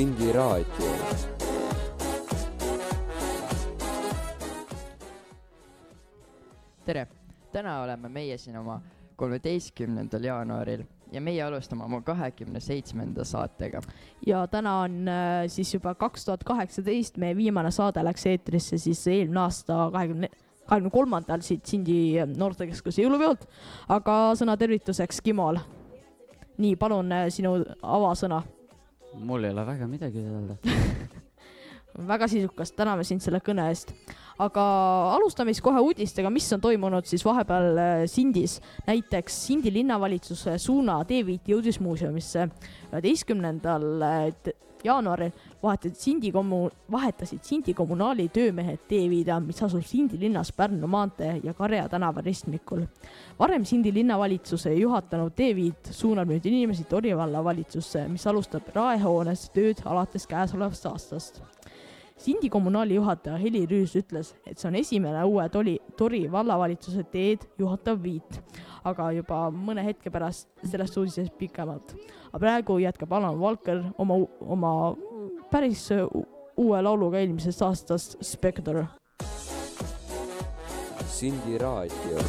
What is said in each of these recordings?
Sindi raadio tere, täna oleme meie siin oma kolmeteistkümnendal jaanuaril ja meie alustame oma kahekümne seitsmenda saatega. ja täna on äh, siis juba kaks tuhat kaheksateist, meie viimane saade läks eetrisse siis eelmine aasta kahekümne, kahekümne kolmandal siit Sindi noortekeskuse jõulupeolt. aga sõna tervituseks Kimol. nii, palun äh, sinu avasõna. Mul ei ole väga midagi öelda väga sisukas, täname sind selle kõne eest. aga alustame siis kohe uudistega, mis on toimunud siis vahepeal äh, Sindis. näiteks Sindi linnavalitsuse suuna teeviit jõudis muuseumisse. üheteistkümnendal äh, jaanuaril vahetasid Sindi kommu-, vahetasid Sindi kommunaali töömehed teeviida, mis asub Sindi linnas Pärnu maantee ja Karja tänava ristmikul. varem Sindi linnavalitsuse juhatanud teeviit suunab nüüd inimesi Tori vallavalitsusse, mis alustab raehoones tööd alates käesolevast aastast Sindi kommunaali juhataja Heli Rüüs ütles, et see on esimene uue Tori, Tori vallavalitsuse teed juhatav viit, aga juba mõne hetke pärast sellest uudisest pikemalt. Aga praegu jätkab Alan Valker oma, oma päris uue lauluga eelmisest aastast Spectre. Sindi raadio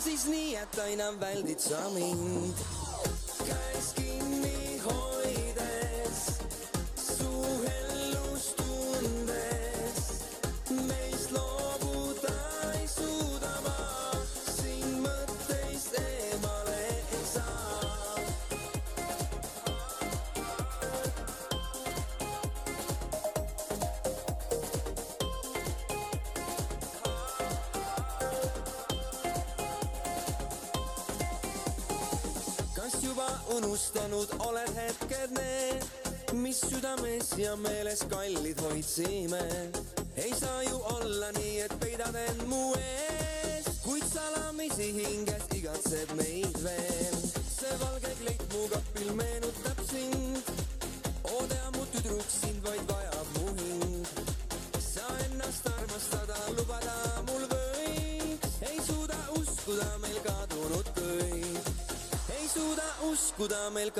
on siis nii, et aina väldid sa mind. võitsime. ei saa ju olla nii, et peidad end mu ees, kuid salamisi hinges igatseb meid veel. see valge kleit mu kapil meenutab sind. oo tea, mu tüdruk sind vaid vajab mu hing. sa ennast armastada lubada mul võid, ei suuda uskuda meil kadunud köid, ei suuda uskuda meil kadunud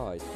died.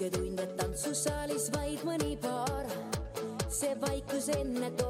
õige tund, et tantsusaalis vaid mõni paar. see vaikus enne toimus.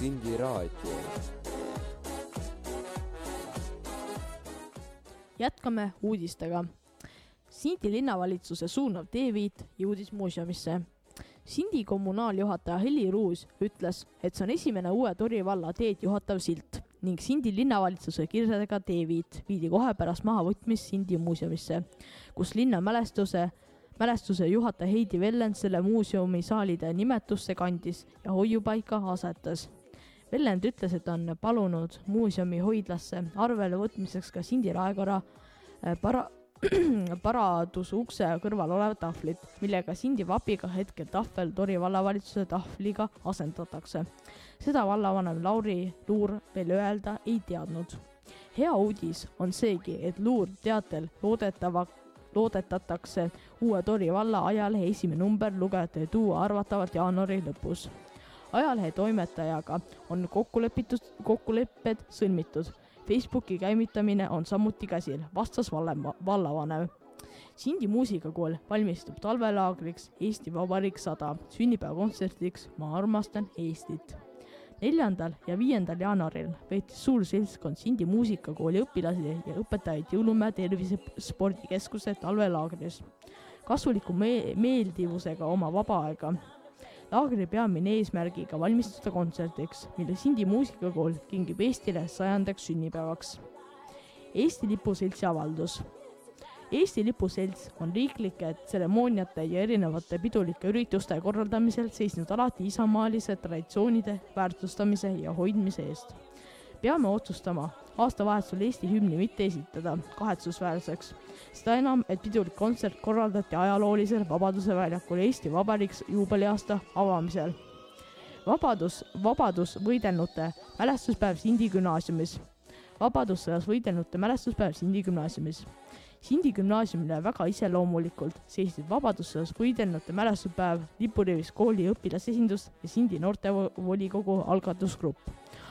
Sindi raadio. jätkame uudistega. Sindi linnavalitsuse suunav teeviit jõudis muuseumisse. Sindi kommunaaljuhataja Heli Ruus ütles, et see on esimene uue Tori valla teed juhatav silt ning Sindi linnavalitsuse kirjadega teeviit viidi kohe pärast mahavõtmist Sindi muuseumisse, kus linna mälestuse mälestuse juhataja Heidi Vellend selle muuseumi saalide nimetusse kandis ja hoiupaika asetas. Vellend ütles, et on palunud muuseumi hoidlasse arvele võtmiseks ka Sindi Raekoja äh, para-, paraduse ukse kõrval olevat tahvlit, millega Sindi vapiga hetkel tahvel Tori vallavalitsuse tahvliga asendatakse. seda vallavanem Lauri Luur veel öelda ei teadnud. hea uudis on seegi, et Luur teatel loodetava, loodetatakse uue Tori valla ajalehe esimene number lugejatele tuua arvatavalt jaanuari lõpus. Ajalehe toimetajaga on kokku lepitud, kokkulepped sõlmitud Facebooki käivitamine on samuti käsil, vastas valle-, vallavanem. Sindi muusikakool valmistub talvelaagriks Eesti Vabariik sada sünnipäevakontserdiks Ma armastan Eestit. neljandal ja viiendal jaanuaril veetis suur seltskond Sindi muusikakooli õpilasi ja õpetajaid Jõulumäe tervisespordikeskuse talvelaagris. kasuliku me-, meeldivusega oma vaba aega laagri peamine eesmärgiga valmistuda kontserdiks, mille Sindi muusikakool kingib Eestile sajandaks sünnipäevaks. Eesti Lipu Seltsi avaldus. Eesti Lipu Selts on riiklike tseremooniate ja erinevate pidulike ürituste korraldamisel seisnud alati isamaalise traditsioonide väärtustamise ja hoidmise eest. peame otsustama aastavahetusel Eesti hümni mitte esitada kahetsusväärseks, seda enam, et pidulik kontsert korraldati ajaloolisel Vabaduse väljakul Eesti Vabariik juubeliaasta avamisel. vabadus, vabadus võidelnute mälestuspäev Sindi gümnaasiumis. vabadussõjas võidelnute mälestuspäev Sindi gümnaasiumis. Sindi gümnaasiumile väga iseloomulikult seisid vabadussõjas võidelnute mälestuspäev lipurivis kooli õpilasesindus ja Sindi noortevolikogu algatusgrupp.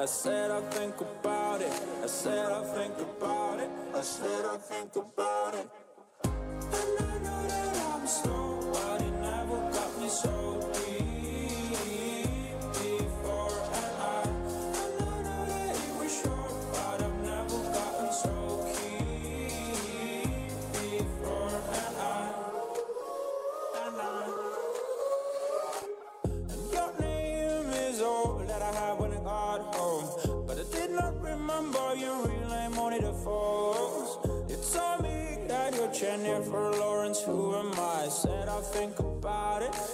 I said I'll think about it. I said I'll think about it. I said I'll think about it.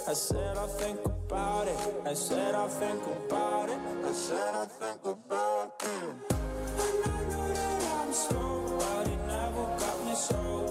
I said I'll think about it. I said I'll think about it. I said I'll think about it. And I know that I'm slow, but it never got me so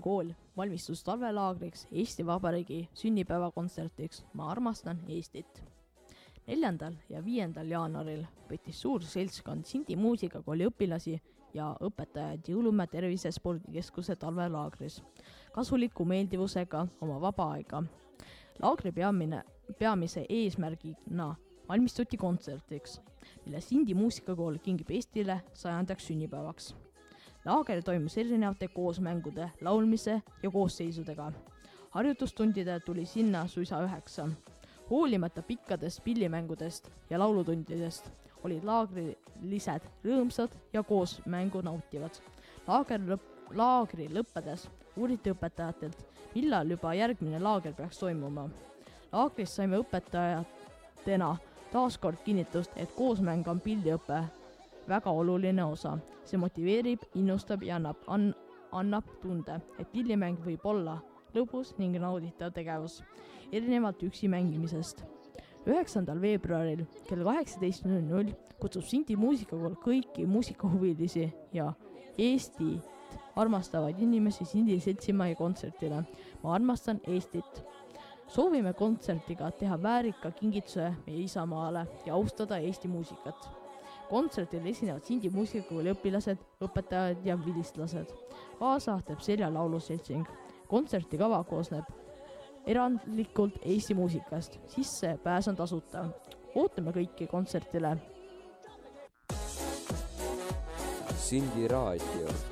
Sindi muusikakool valmistus talvelaagriks Eesti Vabariigi sünnipäevakontsertiks Ma armastan Eestit. neljandal ja viiendal jaanuaril võttis suur seltskond Sindi muusikakooli õpilasi ja õpetajaid Jõulumäe Tervisespordikeskuse talvelaagris kasuliku meeldivusega oma vaba aega. laagri peamine, peamise eesmärgina valmistuti kontsertiks, mille Sindi muusikakool kingib Eestile sajandaks sünnipäevaks laager toimus erinevate koosmängude, laulmise ja koosseisudega. harjutustundide tuli sinna suisa üheksa. hoolimata pikkadest pillimängudest ja laulutundidest olid laagrilised rõõmsad ja koos mängu nautivad. laager lõpp, laagri lõppedes uuriti õpetajatelt, millal juba järgmine laager peaks toimuma. laagrist saime õpetajatena taas kord kinnitust, et koosmäng on pildiõpe väga oluline osa. see motiveerib, innustab ja annab, an-, annab tunde, et pillimäng võib olla lõbus ning nauditav tegevus, erinevalt üksi mängimisest. üheksandal veebruaril kell kaheksateist null null kutsub Sindi muusikakool kõiki muusikahuvilisi ja Eestit armastavaid inimesi Sindi seltsimaja kontserdile. ma armastan Eestit soovime kontsertiga teha väärika kingituse meie isamaale ja austada Eesti muusikat kontserdil esinevad Sindi muusikakooli õpilased, õpetajad ja vilistlased. kaasa teeb Selja lauluseltsing. kontsertikava koosneb erandlikult Eesti muusikast, sissepääs on tasuta. ootame kõiki kontserdile. Sindi raadio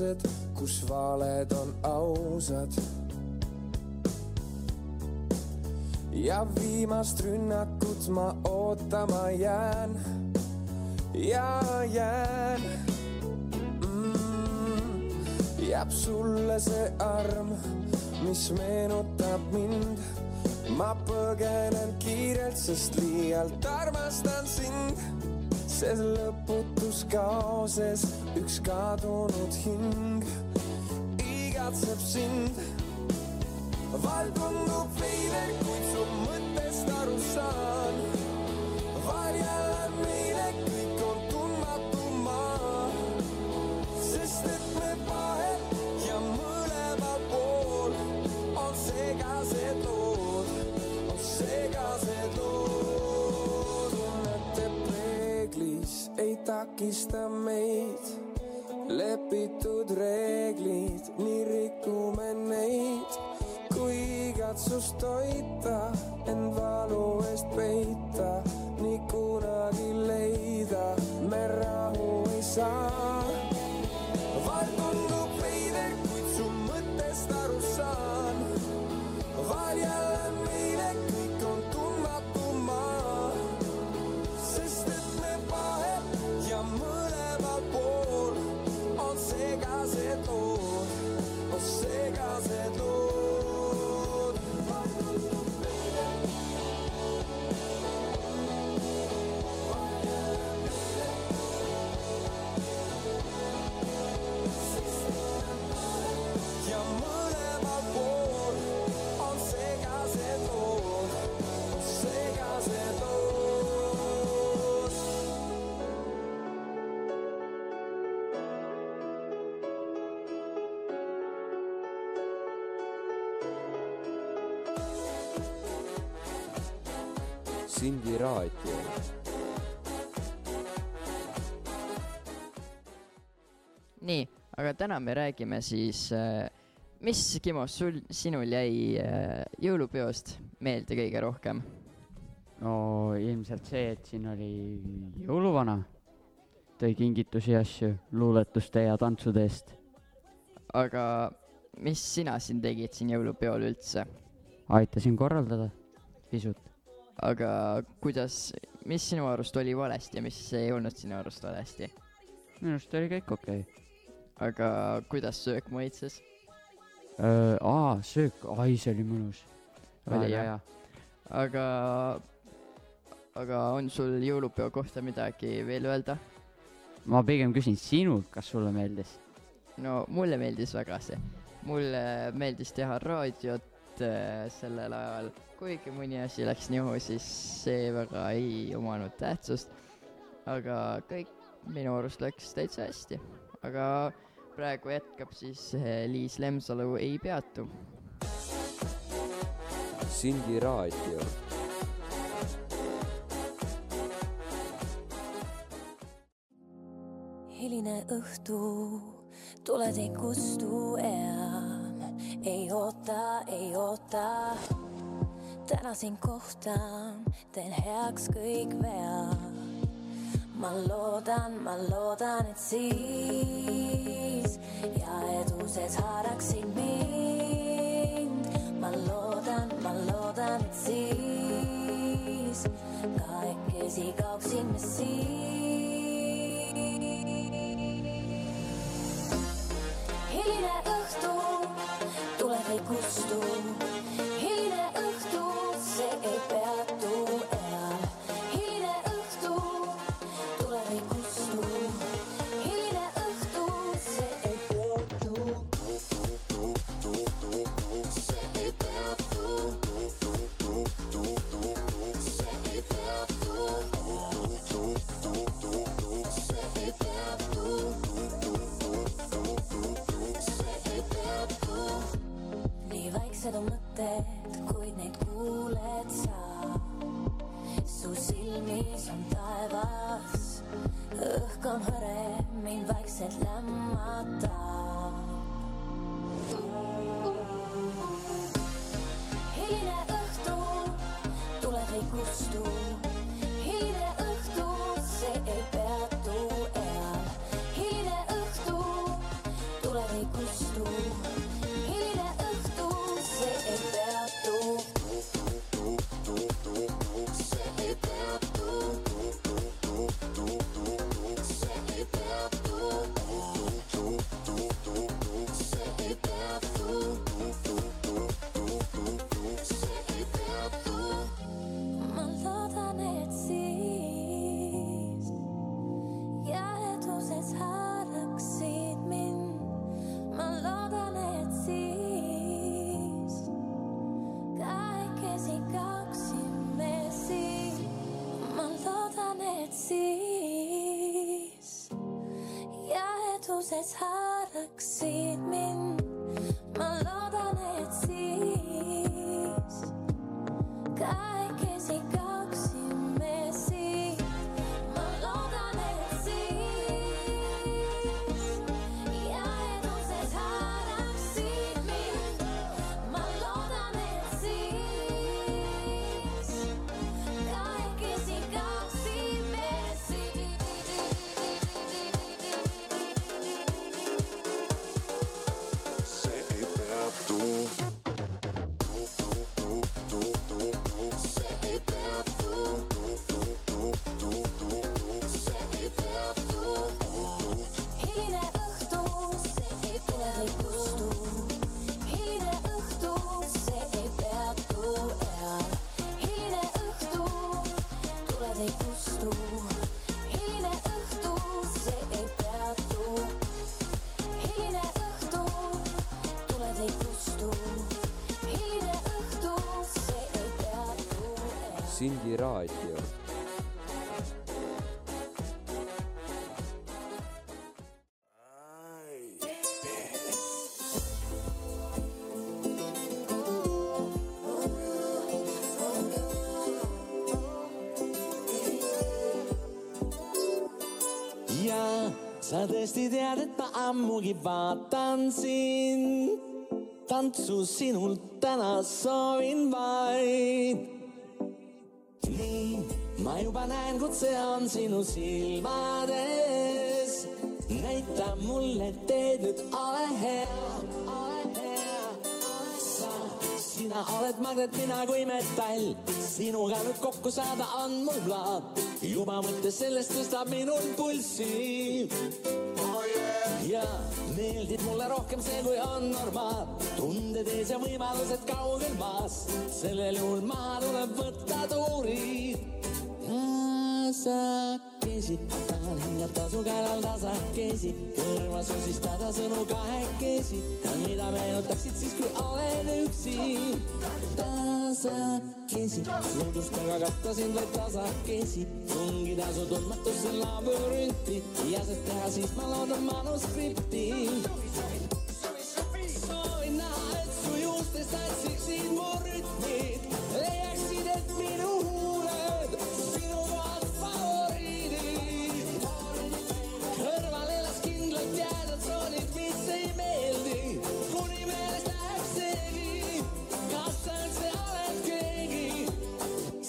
laused, kus valed on ausad. ja viimast rünnakut ma ootama jään ja jään mm,. jääb sulle see arm, mis meenutab mind. ma põgenen kiirelt, sest liialt armastan sind ses lõputus kaoses üks kadunud hing igatseb sind. val tundub veider, kuid su mõttest aru saan. Ei takista meid lepitud reeglid, nii rikume neid, kui igatsust toita, end valu eest peita, nii kunagi leida me rahu ei saa. val tundub veider, kuid su mõttest aru saan. val jälle meile Sindi raadio. nii, aga täna me räägime siis, mis, Kimo, sul, sinul jäi äh, jõulupeost meelde kõige rohkem? no ilmselt see, et siin oli jõuluvana, tõi kingitusi ja asju luuletuste ja tantsude eest. aga mis sina siin tegid siin jõulupeol üldse? aitasin korraldada pisut. Aga kuidas, mis sinu arust oli valesti ja mis ei olnud sinu arust valesti? minu arust oli kõik okei okay.. aga kuidas söök maitses? aa, söök, ai, see oli mõnus. Oli, jah? aga, aga on sul jõulupeo kohta midagi veel öelda? ma pigem küsin sinult, kas sulle meeldis? no mulle meeldis väga see, mulle meeldis teha raadiot äh, sellel ajal, kuigi mõni asi läks nihu, siis see väga ei omanud tähtsust. aga kõik minu arust läks täitsa hästi, aga praegu jätkab siis äh, Liis Lemsalu Ei peatu. Sindi raadio. hiline õhtu, tuled ei kustu enam, ei oota, ei oota. Täna sind kohtan, teen heaks kõik vead. ma loodan, ma loodan, et siis ja edused haaraksid mind. ma loodan, ma loodan, et siis kahekesi kaoksime siin. Mind vaikselt jäädused haaraksid Sindi Raadio. ja sa tõesti tead, et ma ammugi vaatan sind. näen, kutse on sinu silmades. näita mulle teed nüüd, ole hea, ole hea. sa, sina oled magnet, mina kui metall. sinuga nüüd kokku saada on mul plaan. juba mõte sellest tõstab minul pulssi ja meeldib mulle rohkem see, kui on normaal. tunded ees ja võimalused kaugel maas. sellel juhul maha tuleb võtta tuurid. tasakesi, tahan hingata su käelal tasakesi, kõrva susistada sõnu kahekesi. mida meenutaksid siis, kui olen üksi. tasakesi, suudlustega katta sind vaid tasakesi, tungida su tundmatusse labürünti ja seda teha siis ma loodan manuskripti. soovin näha, et su juustest tantsiksid mu rütmid,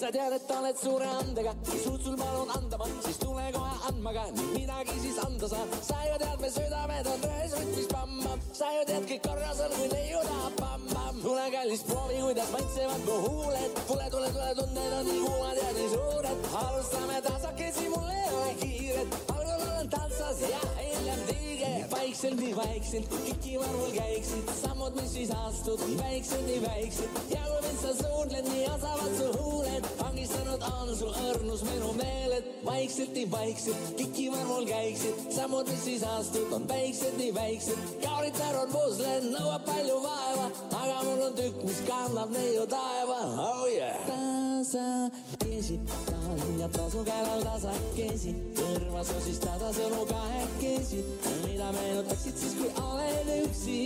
sa tead, et oled suure andega, suud sul palun anda ma, siis tule kohe andma ka, midagi siis anda saab. sa ju tead, me südamed on ühes rütmis pamm-pamm, sa ju tead, kõik korras on, kui neiu tahab pamm-pamm. tule kallis, proovi, kuidas maitsevad mu huuled, tule, tule, tule, tunded on nii kuumad ja nii suured. alustame tasakesi, mul ei ole kiiret, algul olen tantsas ja hiljem tiige. vaikselt, nii vaikselt, kikivarvul käiksid sammud, mis siis astud, väiksed, nii väiksed ja kui mind sa suudled, nii osavad su huuled, vangistanud on su õrnus minu meeled, vaikselt, nii vaikselt, kikivarvul käiksid. Sammud, mis siis astud, on väiksed, nii väiksed, kauritarud pusled, nõuab palju vaeva, aga mul on tükk, mis kannab neiu taeva, oh yeah. tasakesi, tahan hingata su käelal tasakesi, kõrva sosistada sõnu kahekesi, mida meenutaksid siis, kui olen üksi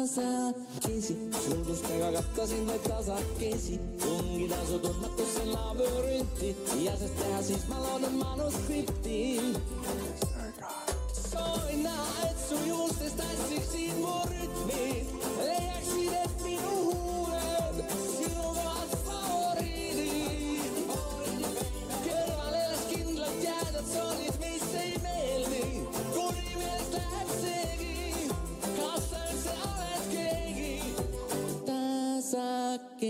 tasakesi, sulgustega katta sind vaid tasakesi, tungida su tundmatusse labürünti ja sest teha siis ma loodan manuskripti. soovin näha, et su juustest tantsiksid mu rütmid, leiaksid, et minu huuled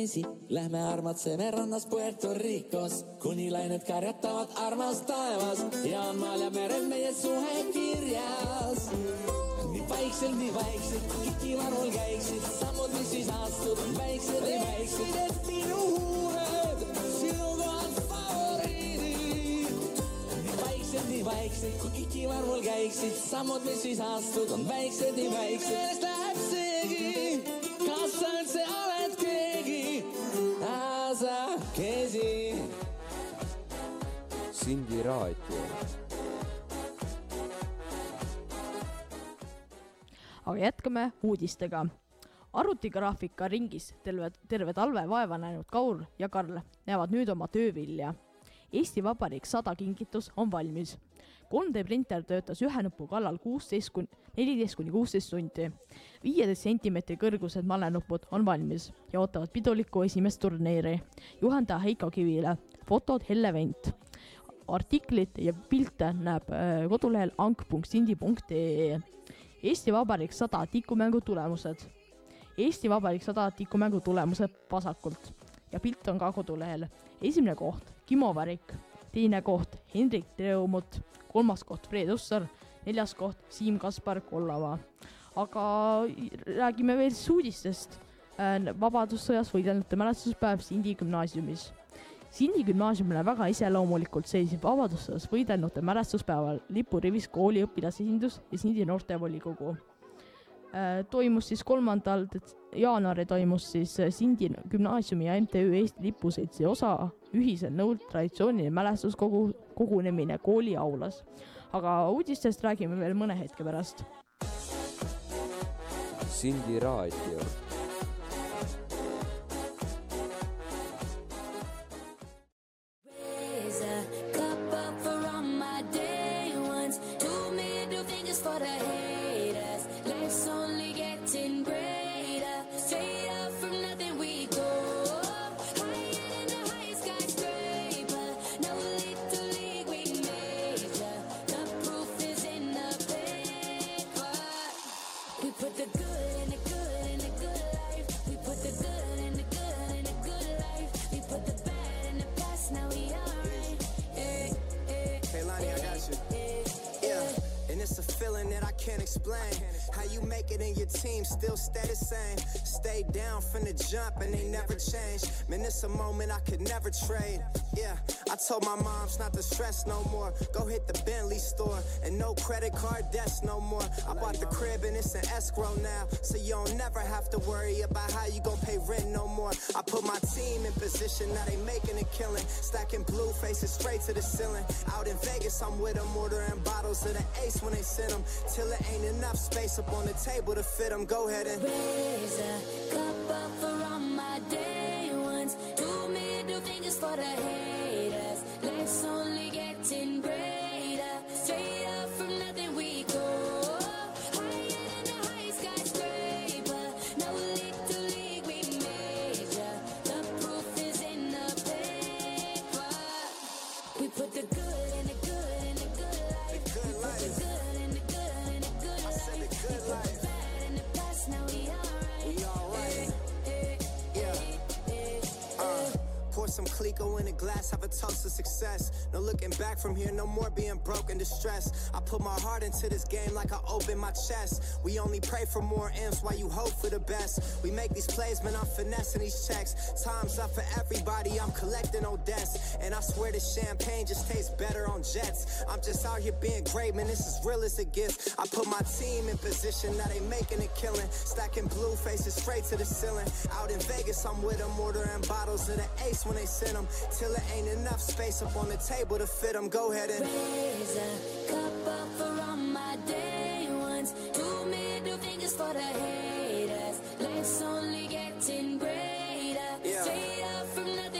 tasakesi, lähme armatseme rannas Puerto Ricos, kuni lained karjatavad armas taevas. Ja on maal ja merel meie suhe kirjas. Nii vaikselt, nii vaikselt, kikivarvul käiksid. Sammud, mis siis astud, väiksed, nii väiksed, et minu huuled sinu kohad favoriidid. nii vaikselt, nii vaikselt, kui kikivarvul käiksid. Sammud, mis siis astud, on väiksed, nii väiksed. meelest läheb seegi, kas sa üldse oled Sindi raadio. aga jätkame uudistega. arvutigraafika ringis terve, terve talve vaeva näinud Kaur ja Karl näevad nüüd oma töövilja. Eesti Vabariik sada kingitus on valmis. 3D printer töötas ühe nupu kallal kuusteist kuni, neliteist kuni kuusteist tundi. viieteist sentimeetri kõrgused malenupud on valmis ja ootavad pidulikku esimest turniiri. juhendaja Heiko Kivile, fotod Helle Vent artiklit ja pilte näeb äh, kodulehel ank.sindi.ee. Eesti Vabariik sada tikumängu tulemused. Eesti Vabariik sada tikumängu tulemused vasakult ja pilt on ka kodulehel. esimene koht Kimo Varik, teine koht Hendrik Treumut, kolmas koht Fred Ussar, neljas koht Siim Kaspar Kollamaa. aga räägime veel siis uudistest. vabadussõjas võidelnute mälestuspäev Sindi gümnaasiumis Sindi gümnaasiumile väga iseloomulikult seisib Vabadussõjas võidelnute mälestuspäeval lipurivis kooli õpilasesindus ja Sindi noortevolikogu. toimus siis kolmandal jaanuaril toimus siis äh, Sindi gümnaasiumi ja MTÜ Eesti Lipuseltsi osa ühisel nõul traditsiooniline mälestuskogu kogunemine kooli aulas. aga uudistest räägime veel mõne hetke pärast. Sindi raadio. Stress no more. Go hit the Bentley store and no credit card debts no more. I bought the crib and it's an escrow now, so you don't never have to worry about how you gon' pay rent no more. I put my team in position, now they making a killing. Stacking blue faces straight to the ceiling. Out in Vegas, I'm with them, ordering bottles of the ace when they send them. Till it ain't enough space up on the table to fit them. Go ahead and Raise a cup up for all my day ones. Two middle fingers for the haters it's only getting better. Some Clico in a glass, have a toast to success. No looking back from here, no more being broke and distressed. I put my heart into this game like I open my chest. We only pray for more M's while you hope for the best. We make these plays, man, I'm finessing these checks. Time's up for everybody, I'm collecting on debts. And I swear this champagne just tastes better on jets. I'm just out here being great, man, this is real as it gets. I put my team in position, now they making a killing. Stacking blue faces straight to the ceiling. Out in Vegas, I'm with them, ordering bottles of the ace when they send them. Till it ain't enough space up on the table to fit them. Go ahead and Raise a cup up for all my day ones. Two middle fingers for the haters. Life's only getting greater. Yeah. Straight up from nothing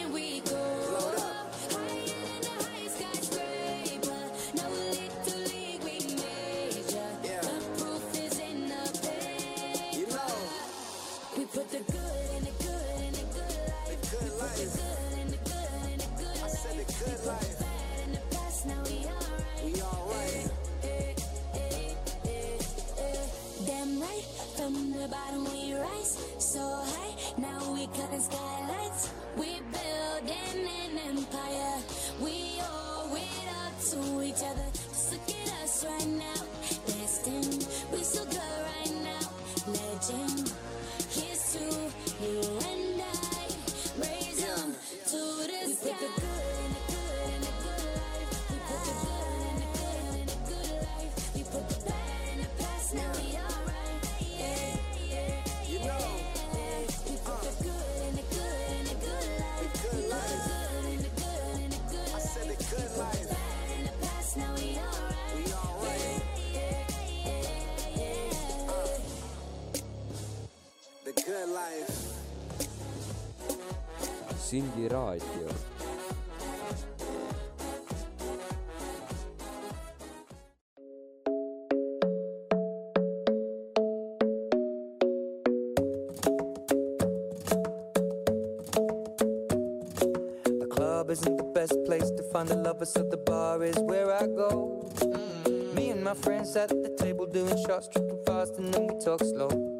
cutting skylights. We building an empire. We owe it up to each other. Just look at us right now. Sindi raadio. The club isn't the best place to find the lovers, so the bar is where I go. Mm. Me and my friends at the table doing shots, tripping fast, and then we talk slow.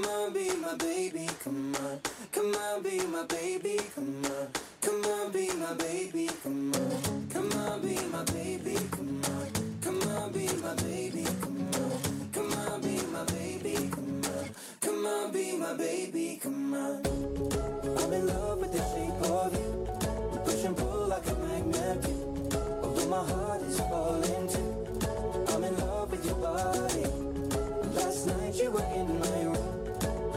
Come on, be my baby. Come on. Come on, be my baby. Come on. Come on, be my baby. Come on. Come on, be my baby. Come on. Come on, be my baby. Come on. Come on, be my baby. Come on. Come on, be my baby. Come on. I'm in love with the shape of you. We push and pull like a magnet. Although my heart is falling too. I'm in love with your body. Last night you were in my room.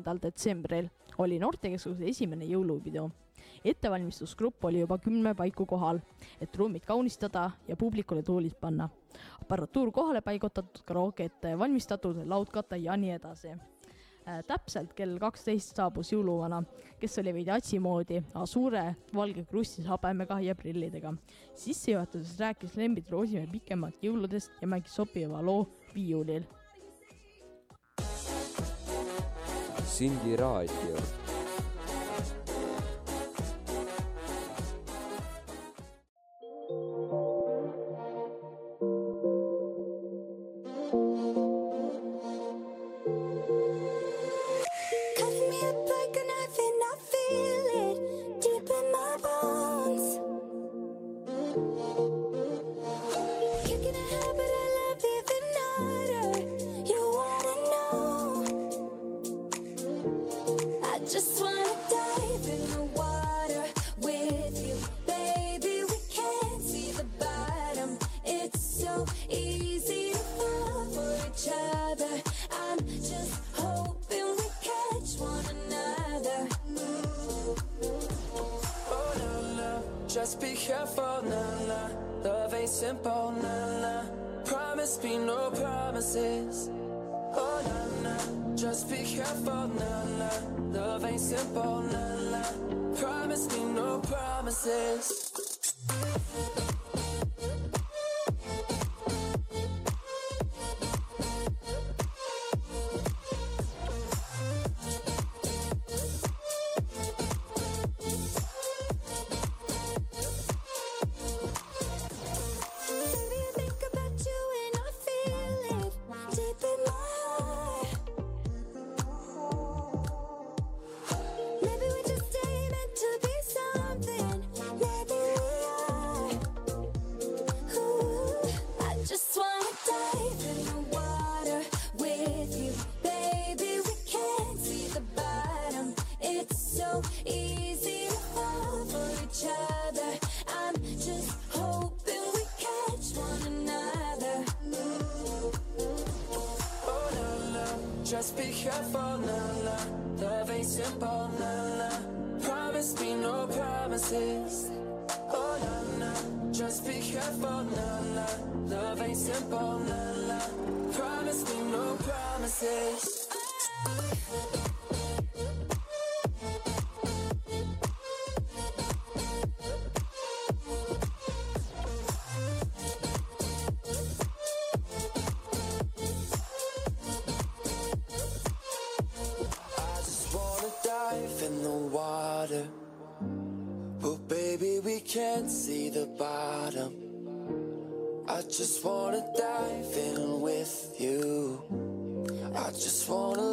Kolmandal detsembril oli noortekeskuse esimene jõulupidu. ettevalmistusgrupp oli juba kümne paiku kohal, et ruumid kaunistada ja publikule tuulid panna. aparatuur kohale paigutatud, karaoke ette valmistatud, laudkate ja nii edasi. täpselt kell kaksteist saabus jõuluvana, kes oli veidi atsi moodi, suure valge krussis habemega ja prillidega. sissejuhatuses rääkis Lembit Roosimäe pikemalt jõuludest ja mängis sobiva loo viiulil Sindi raadio. It's so easy to fall for each other. I'm just hoping we catch one another. Oh just be careful la. Love ain't simple la. Promise me no promises. Oh la just be careful la la. Love ain't simple la la. Promise me no promises. Oh, just wanna dive in with you. I just wanna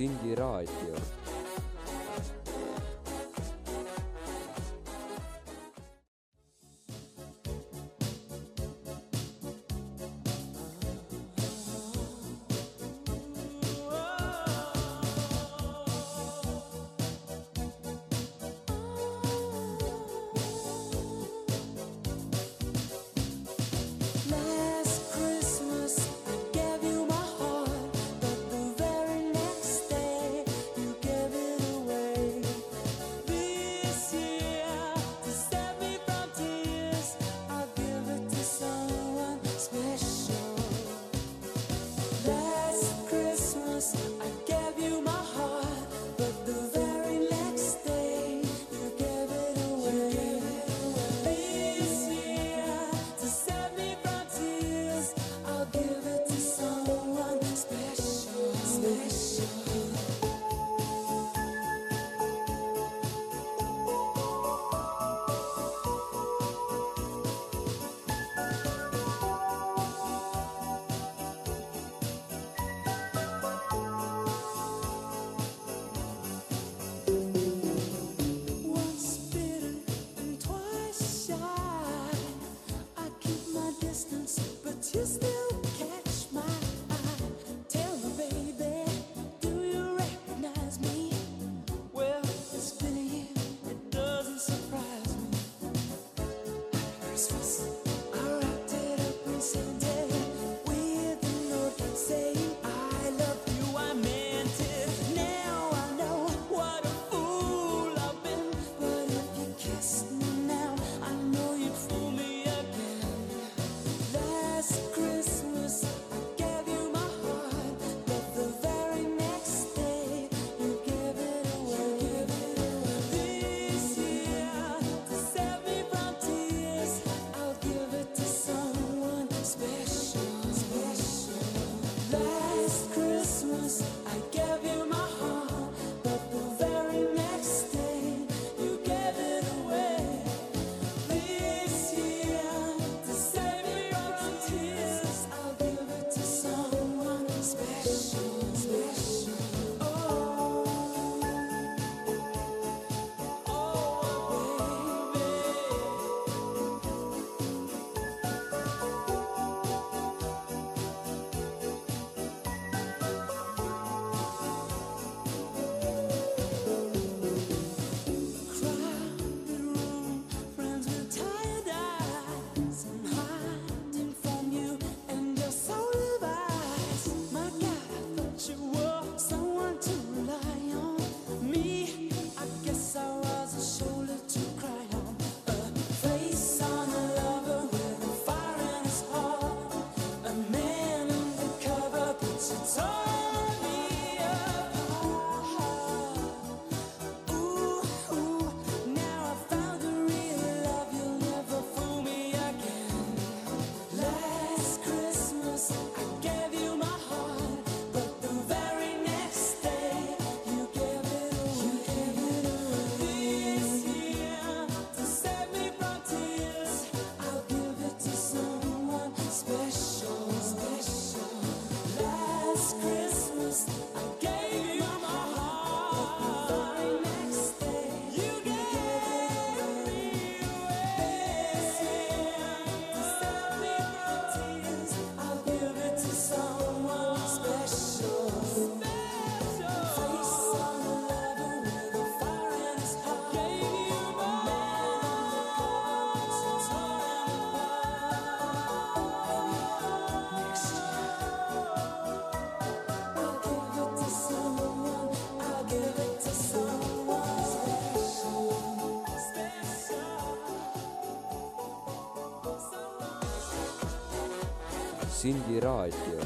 Sindi raadio. sildiraadio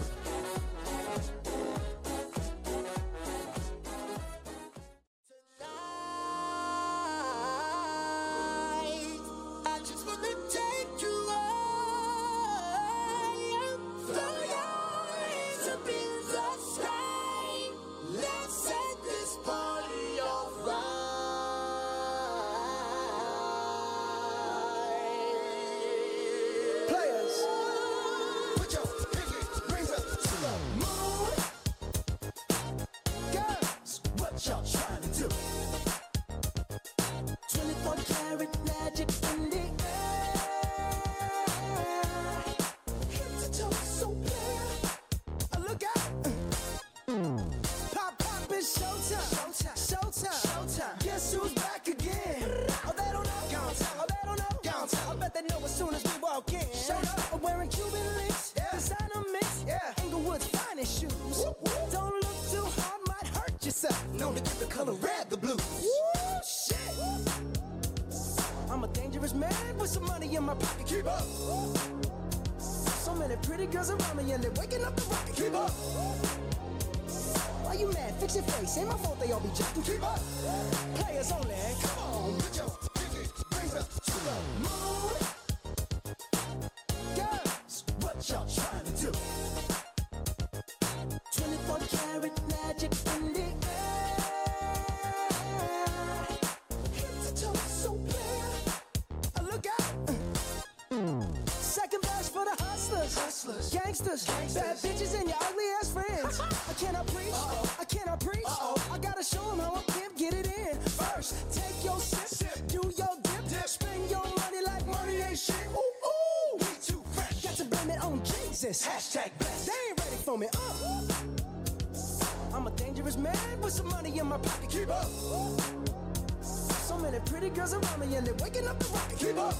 girls around me and they're waking up the rock. Keep up.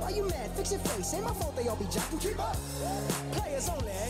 Why you mad? Fix your face. Ain't my fault they all be jocking. Keep up. Players only.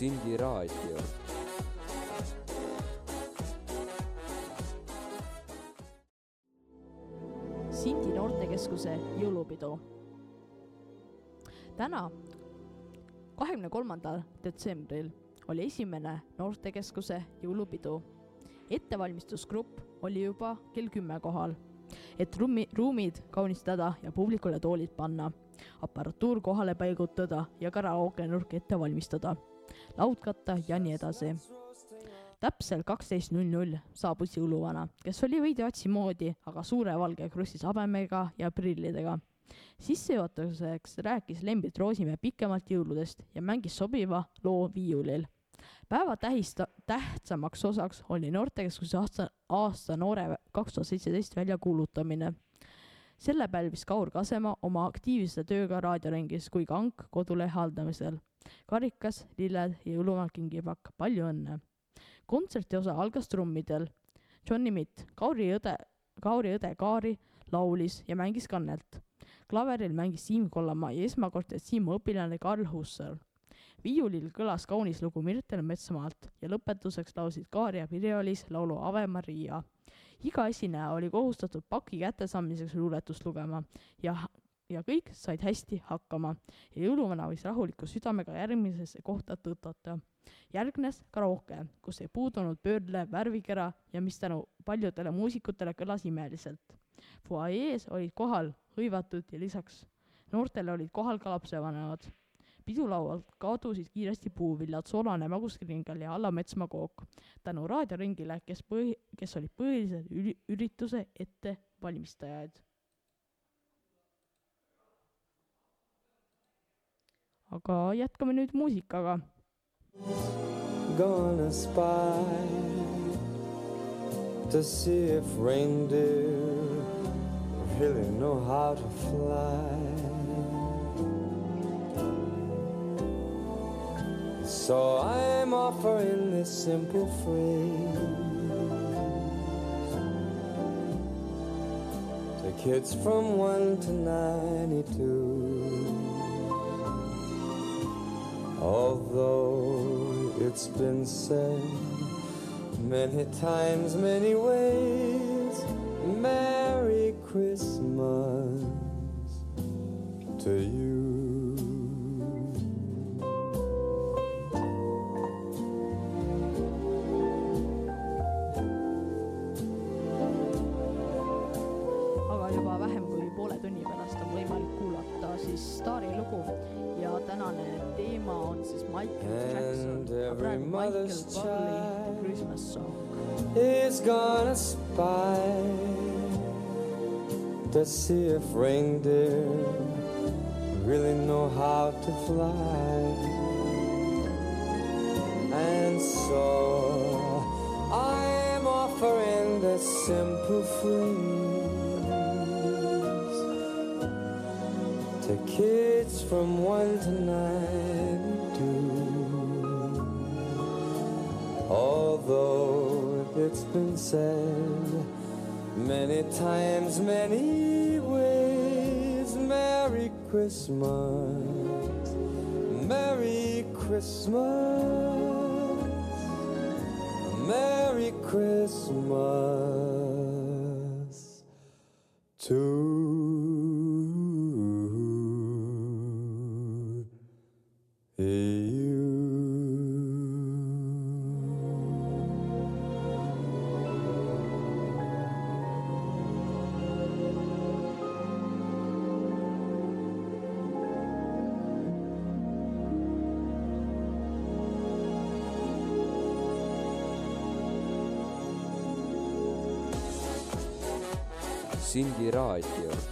Sindi raadio. Sindi noortekeskuse jõulupidu. täna, kahekümne kolmandal detsembril oli esimene noortekeskuse jõulupidu. ettevalmistusgrupp oli juba kell kümme kohal, et ruumi, ruumid kaunistada ja publikule toolid panna, aparatuur kohale paigutada ja karaoke nurk ette valmistada laudkatta ja nii edasi. täpselt kaksteist null null saabus jõuluvana, kes oli veidi otsi moodi, aga suure valge krussis habemega ja prillidega. sissejuhatuseks rääkis Lembit Roosimäe pikemalt jõuludest ja mängis sobiva loo viiulil päeva tähista-, tähtsamaks osaks oli noortekeskuse aasta, aasta noore kaks tuhat seitseteist väljakuulutamine. selle pälvis Kaur Kasema oma aktiivse tööga raadioringis kui ka Ank kodulehe haldamisel karikas, lilled ja julmalt kingipakk, palju õnne. kontserti osa algas trummidel. Johnny Mitt, Kauri õde, Kauri õde Kaari laulis ja mängis kannelt. klaveril mängis Siim Kollamaa ja esmakordselt Siimu õpilane Karl Hussar. viiulil kõlas kaunis lugu Mirtel Metsamaalt ja lõpetuseks laulsid Kaari ja Pirjolis laulu Ave Maria iga esineja oli kohustatud paki kättesaamiseks luuletust lugema ja ja kõik said hästi hakkama ja jõuluvana võis rahuliku südamega järgmisesse kohta tõtata. järgnes karooke, kus ei puudunud pöörlev värvikera ja mis tänu paljudele muusikutele kõlas imeliselt. fuajees olid kohal hõivatud ja lisaks noortele olid kohal ka lapsevanemad. pidulaualt kadusid kiiresti puuviljad, soolane maguskringel ja Alla Metsmaa kook. tänu raadioringile, kes põhi, kes olid põhilised üli, ürituse ettevalmistajad aga jätkame nüüd muusikaga. Gonna spy to see if reindeer really know how to fly. So I'm offering this simple phrase to kids from 1 to 92. Although it's been said many times, many ways, Merry Christmas to you. Tänane teema on siis Michael Jackson And every praegu Michael mother's Bublé child Christmas song. is gonna spy to see if reindeer really know how to fly. And so I'm offering this simple phrase to kids from 1 to 92. Although it's been said many times, many ways, Merry Christmas, Merry Christmas, Merry Christmas to Sindi raadio.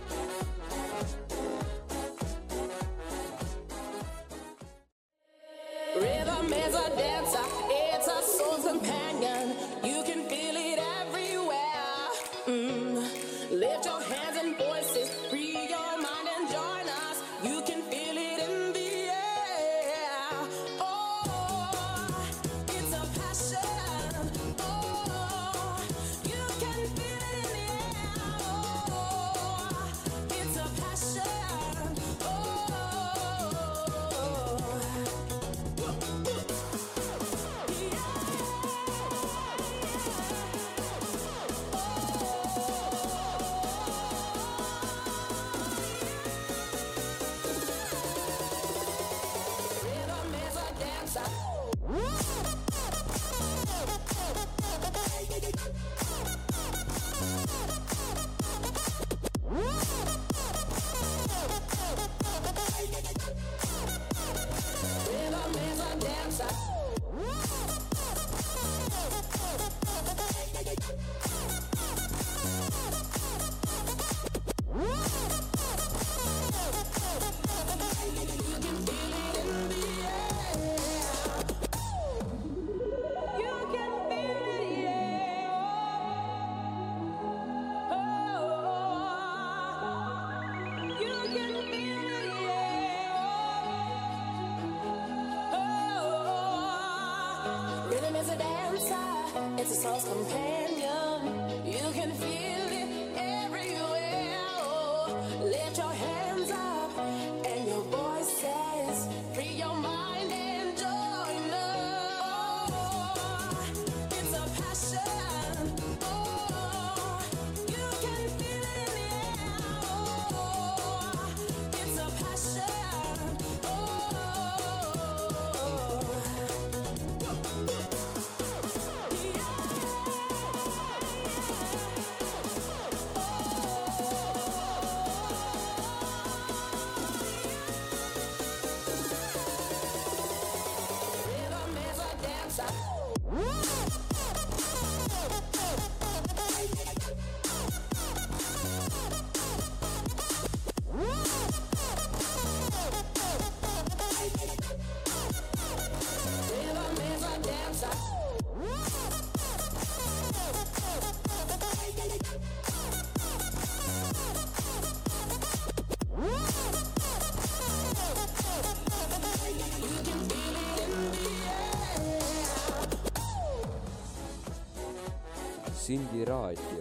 Sindi raadio.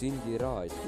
Sindi Raadio.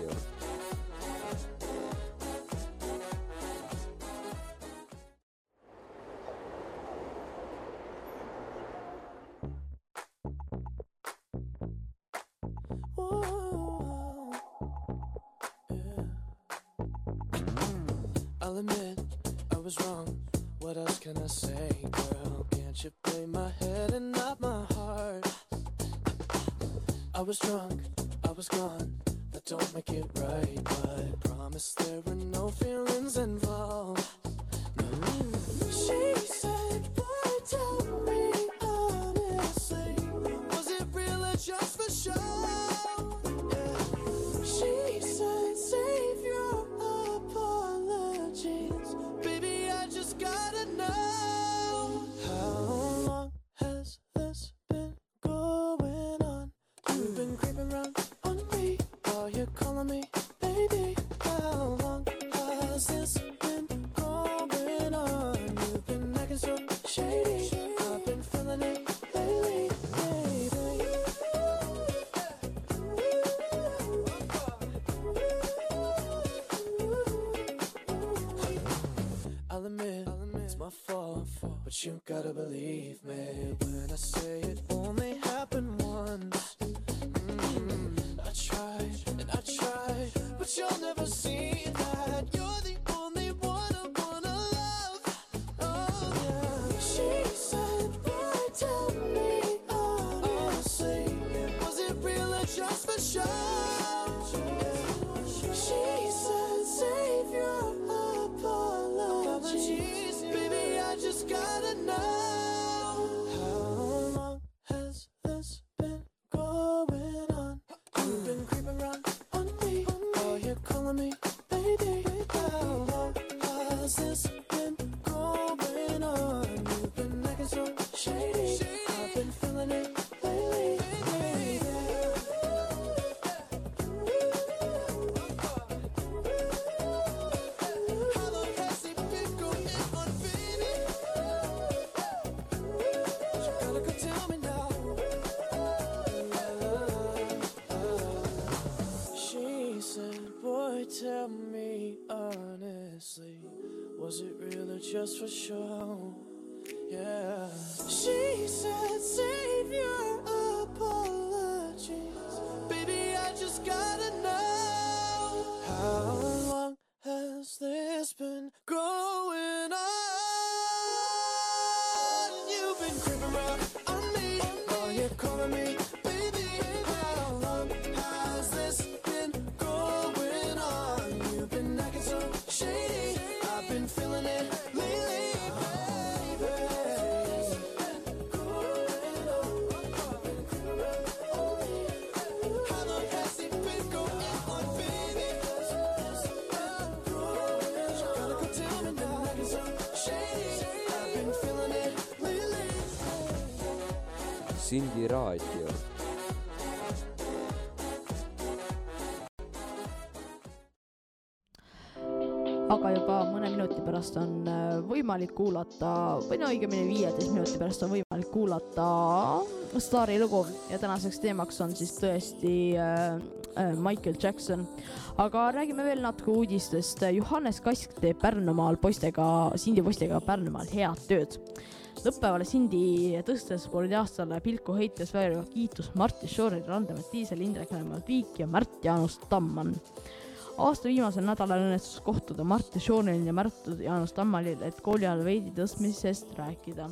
But you gotta believe me when I say tell me honestly, was it really just for show? Yeah. She said, save your apologies. Baby, I just gotta know how. Sindi raadio. aga juba mõne minuti pärast on äh, võimalik kuulata või no õigemini viieteist minuti pärast on võimalik kuulata staari lugu ja tänaseks teemaks on siis tõesti äh, äh Michael Jackson. aga räägime veel natuke uudistest. Johannes Kask teeb Pärnumaal poistega, Sindi poistega Pärnumaal head tööd lõppevale Sindi tõstes spordiaastale pilku heites välja kiitus Martti Šorile, Randemett Tiisel, Indrek Venemaalt Viik ja Märt Jaanus Tammann aasta viimasel nädalal õnnestus kohtuda Martti Šoonil ja Märt Jaanus Tammalil, et kooli ajal veidi tõstmisest rääkida.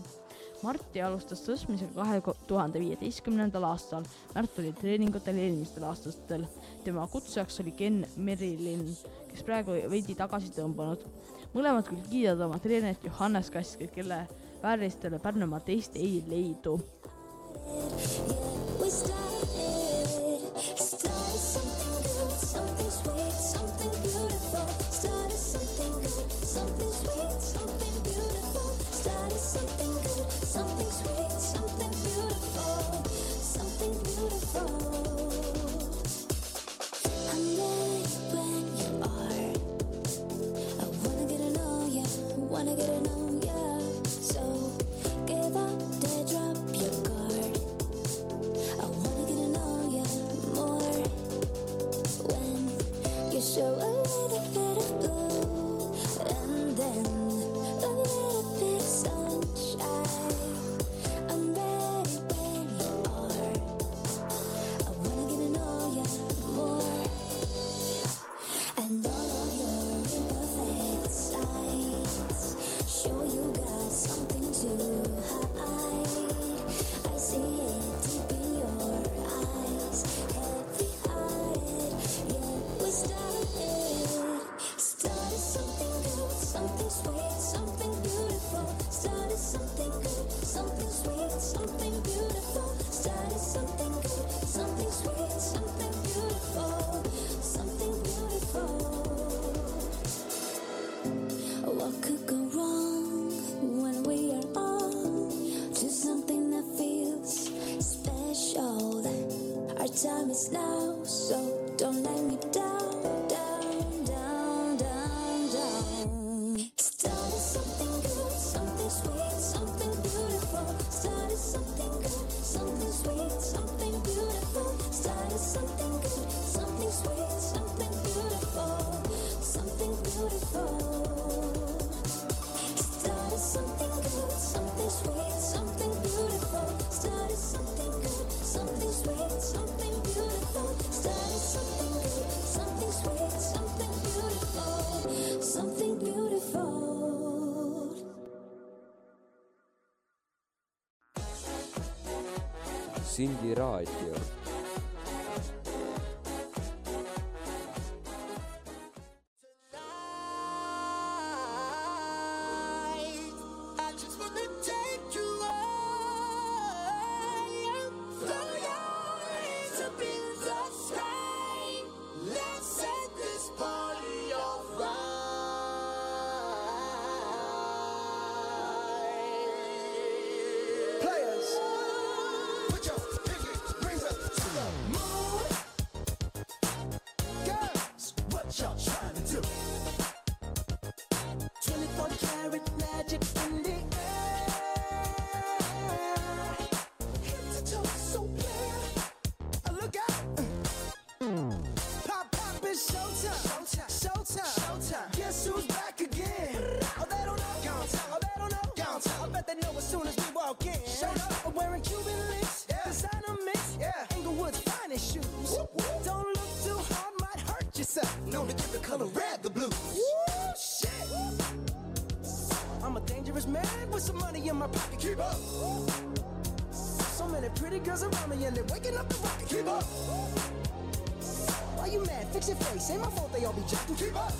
Martti alustas tõstmisega kahe tuhande viieteistkümnendal aastal, Märt oli treeningutel eelmistel aastatel. tema kutsujaks oli Ken Merilin, kes praegu veidi tagasi tõmbunud. mõlemad küll kiidavad oma treenerit Johannes Kaskit, kelle vääristele Pärnumaa teist ei leidu. wanna get to know Sindi Raadio. they'll.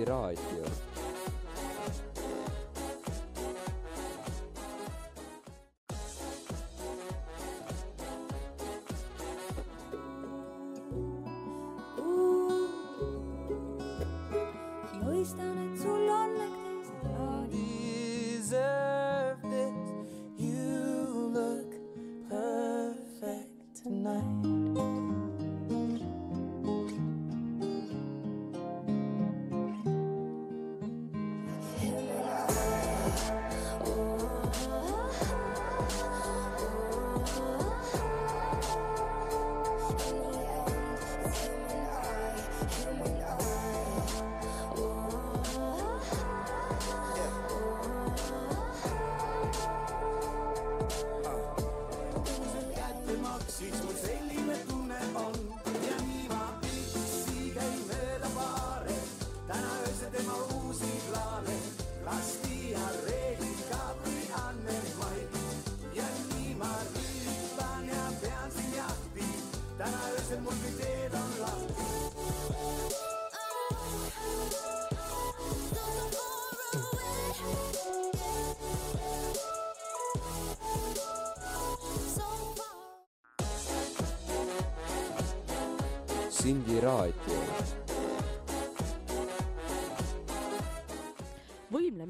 Heróis.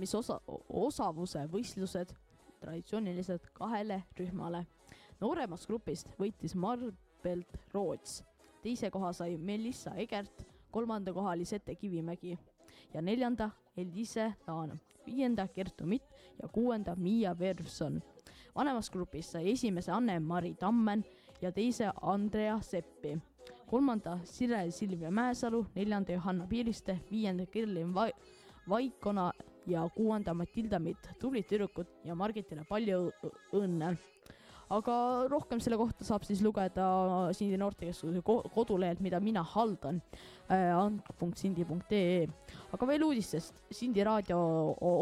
siis osa, osavuse võistlused traditsiooniliselt kahele rühmale. nooremast grupist võitis Marbelt Roots, teise koha sai Melissa Egert, kolmanda koha oli Sete Kivimägi ja neljanda Elise Laan, viienda Kertu Mitt ja kuuenda Miia Verson. vanemas grupis sai esimese Anne-Mari Tammen ja teise Andrea Seppi, kolmanda Sire Silvia Mäesalu, neljanda Johanna Piiriste, viienda Kerlin Va Vaikona ja kuuenda Matilda Mitt. tublid tüdrukud ja Margitile palju õnne aga rohkem selle kohta saab siis lugeda Sindi noortekeskuse ko- kodulehelt, mida mina haldan äh, andk.sindi.ee. aga veel uudistest. Sindi raadio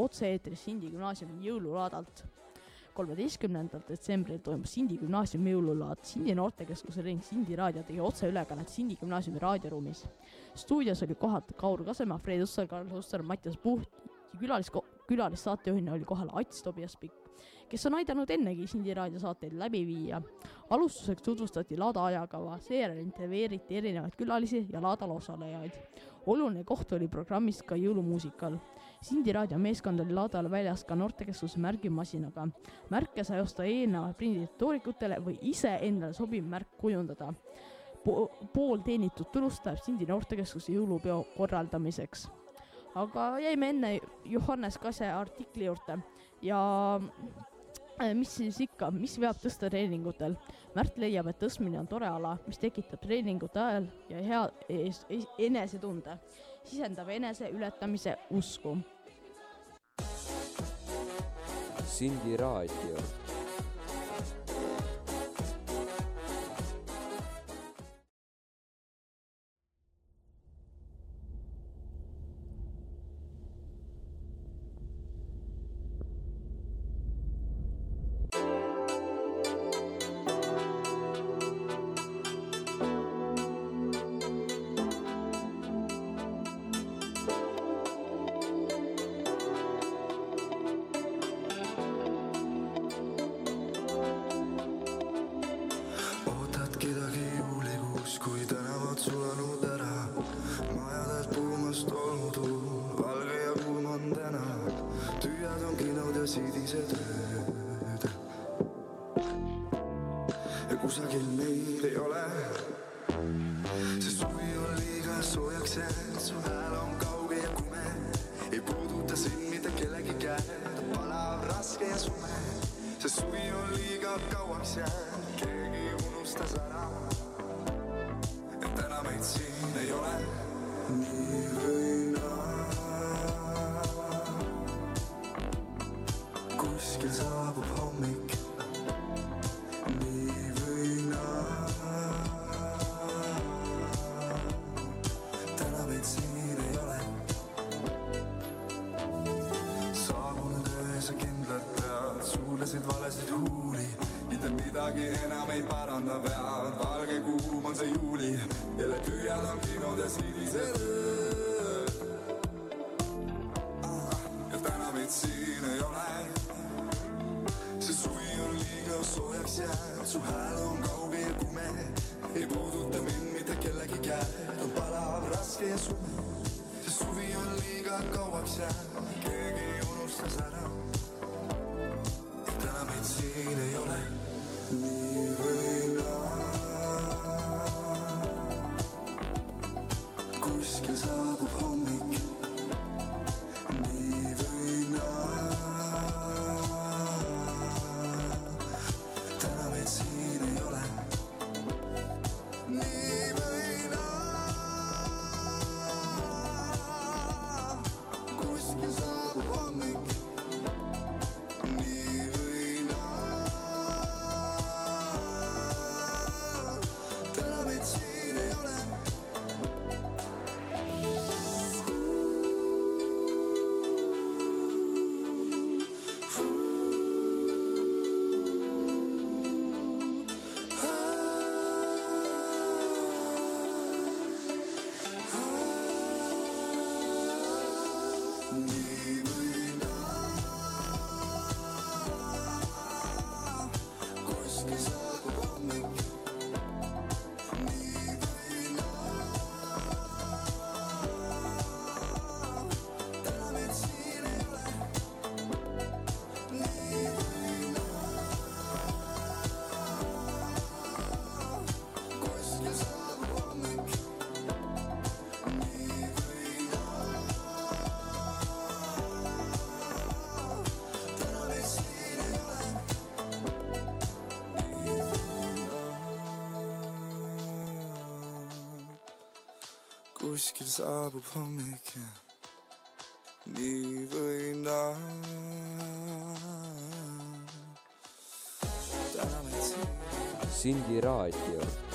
otse-eetris Sindi gümnaasiumi jõululaadalt. kolmeteistkümnendal detsembril toimus Sindi gümnaasiumi jõululaad. Sindi noortekeskuse ring Sindi raadio tegi otseülekannet Sindi gümnaasiumi raadioruumis. stuudios oli kohal Kaur Kasemaa, Fred Ussar, Karl Hussar, Mattias Puht ja külalis, külalissaatejuhina oli kohal Ats Tobias Pikk kes on aidanud ennegi Sindi raadiosaateid läbi viia. alustuseks tutvustati laada ajakava, seejärel intervjueeriti erinevaid külalisi ja laadal osalejaid. oluline koht oli programmis ka jõulumuusikal. Sindi raadio meeskond oli laadal väljas ka noortekeskuse märgimasinaga. märke sai osta eelnevalt prinditud toorikutele või ise endale sobiv märk kujundada po. pool teenitud tulust läheb Sindi noortekeskuse jõulupeo korraldamiseks. Aga jäime enne Johannes Kase artikli juurde ja äh, mis siis ikka, mis veab tõsta treeningutel? Märt leiab, et tõstmine on tore ala, mis tekitab treeningute ajal ja hea es- es- enesetunde, sisendab enese ületamise usku. Sindi raadio, soojaks jäänud, su hääl on kauge ja kume, ei puuduta mind mitte kellegi käed, on palav, raske ja sume. see suvi on liiga kauaks jäänud, keegi unustas ära, et täna meid siin ei ole. nii või naa, kuskil saabub hommik ja nii või naa. täna meid siin Sindi raadio.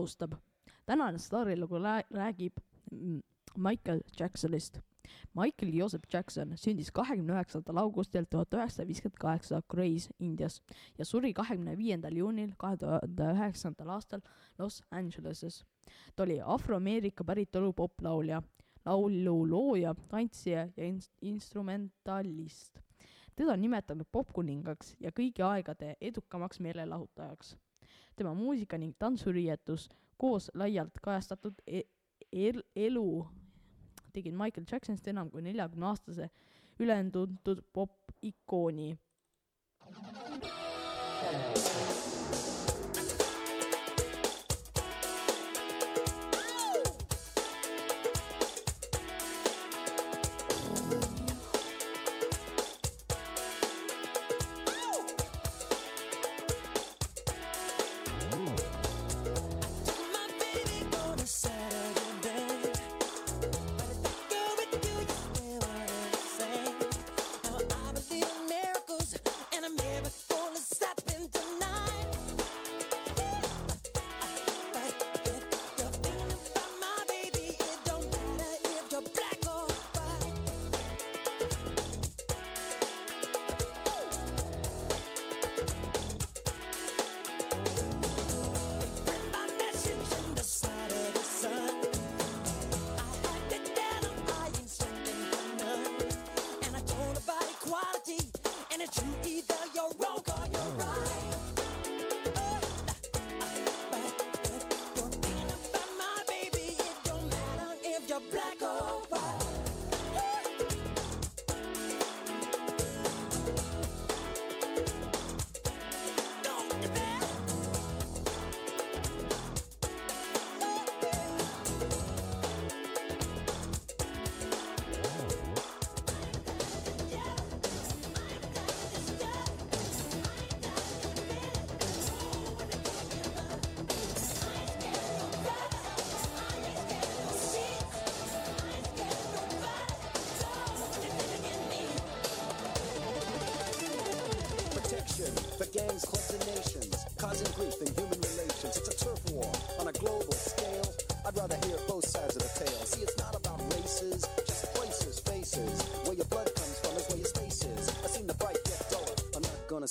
alustab. tänane staarilugu räägib mm, Michael Jacksonist. Michael Joseph Jackson sündis kahekümne üheksandal augustil tuhat üheksasada viiskümmend kaheksa Grays, Indias ja suri kahekümne viiendal juunil kahe tuhande üheksandal aastal Los Angeleses. ta oli Afro-Ameerika päritolu poplaulja, laululooja, tantsija ja ins- instrumentalist. teda on nimetatud popkuningaks ja kõigi aegade edukamaks meelelahutajaks tema muusika ning tantsuriietus koos laialt kajastatud e el elu tegid Michael Jacksonist enam kui neljakümne aastase ülentuntud popikooni.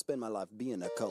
Spend my life being a color.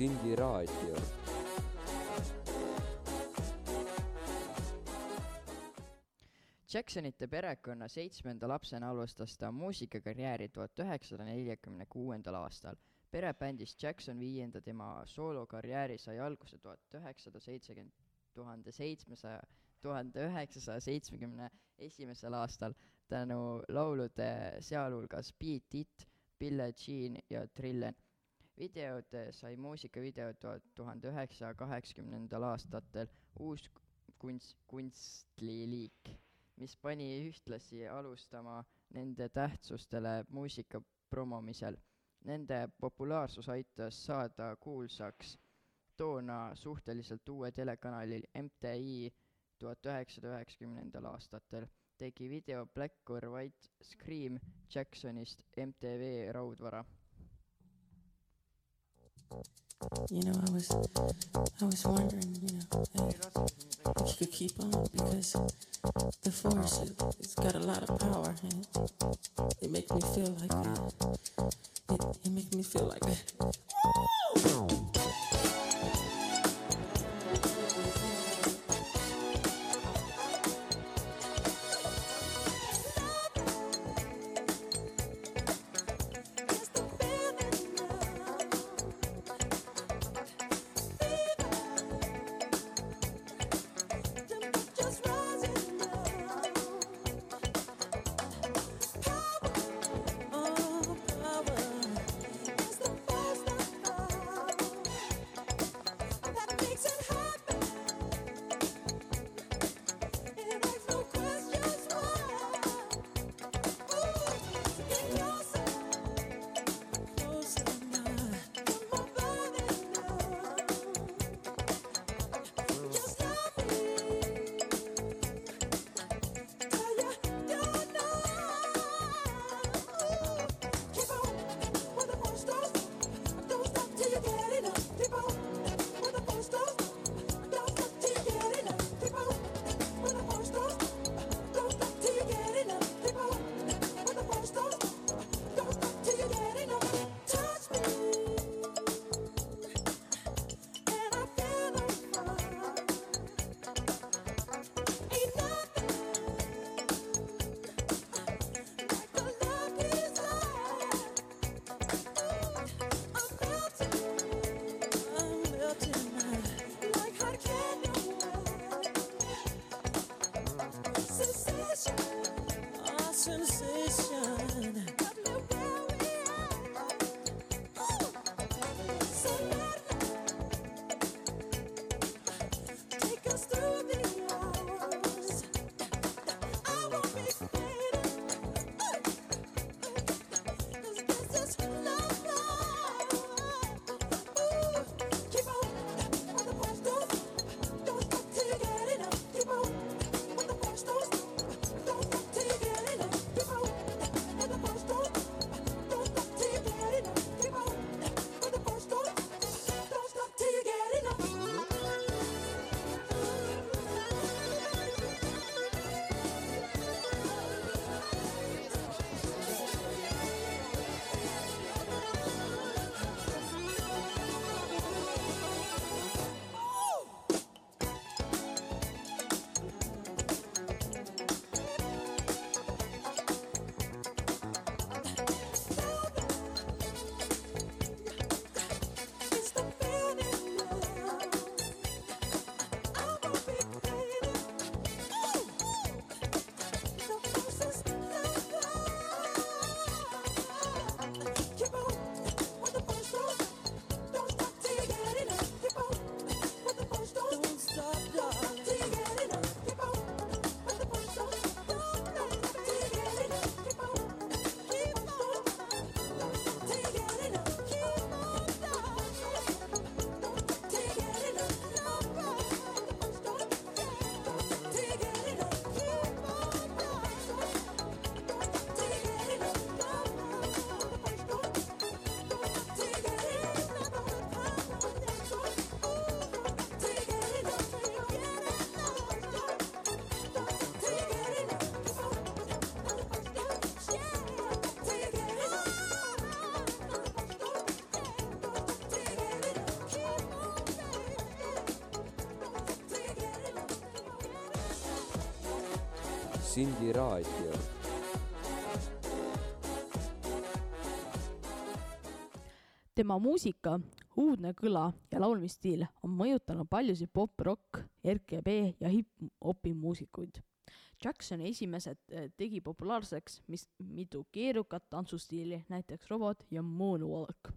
Sindi raadio. Jacksonite perekonna seitsmenda lapsena alustas ta muusikakarjääri tuhat üheksasada neljakümne kuuendal aastal. pere bändis Jackson viienda tema soolokarjääri sai alguse tuhat üheksasada seitsekümmend, tuhande seitsmesaja, tuhande üheksasaja seitsmekümne esimesel aastal tänu laulude sealhulgas Beat It, Pille Jean ja Trillen. Videod eh, sai muusikavideo tuhande üheksasaja kaheksakümnendal aastatel uus kunst, kunstiliik, mis pani ühtlasi alustama nende tähtsustele muusika promomisel. Nende populaarsus aitas saada kuulsaks toona suhteliselt uue telekanali MTI tuhat üheksasada üheksakümnendal aastatel tegi video Black or White Scream Jacksonist MTV raudvara. You know, I was, I was wondering, you know, if you could keep on because the force, it, it's got a lot of power and it, it makes me feel like, uh, it, it makes me feel like. Sensation. Tema muusika, uudne kõla ja laulmisstiil on mõjutanud paljusid pop-rock, RGB ja hip-hopi muusikuid. Jacksoni esimesed eh, tegi populaarseks mis mitu keerukat tantsustiili, näiteks robot ja moonwalk.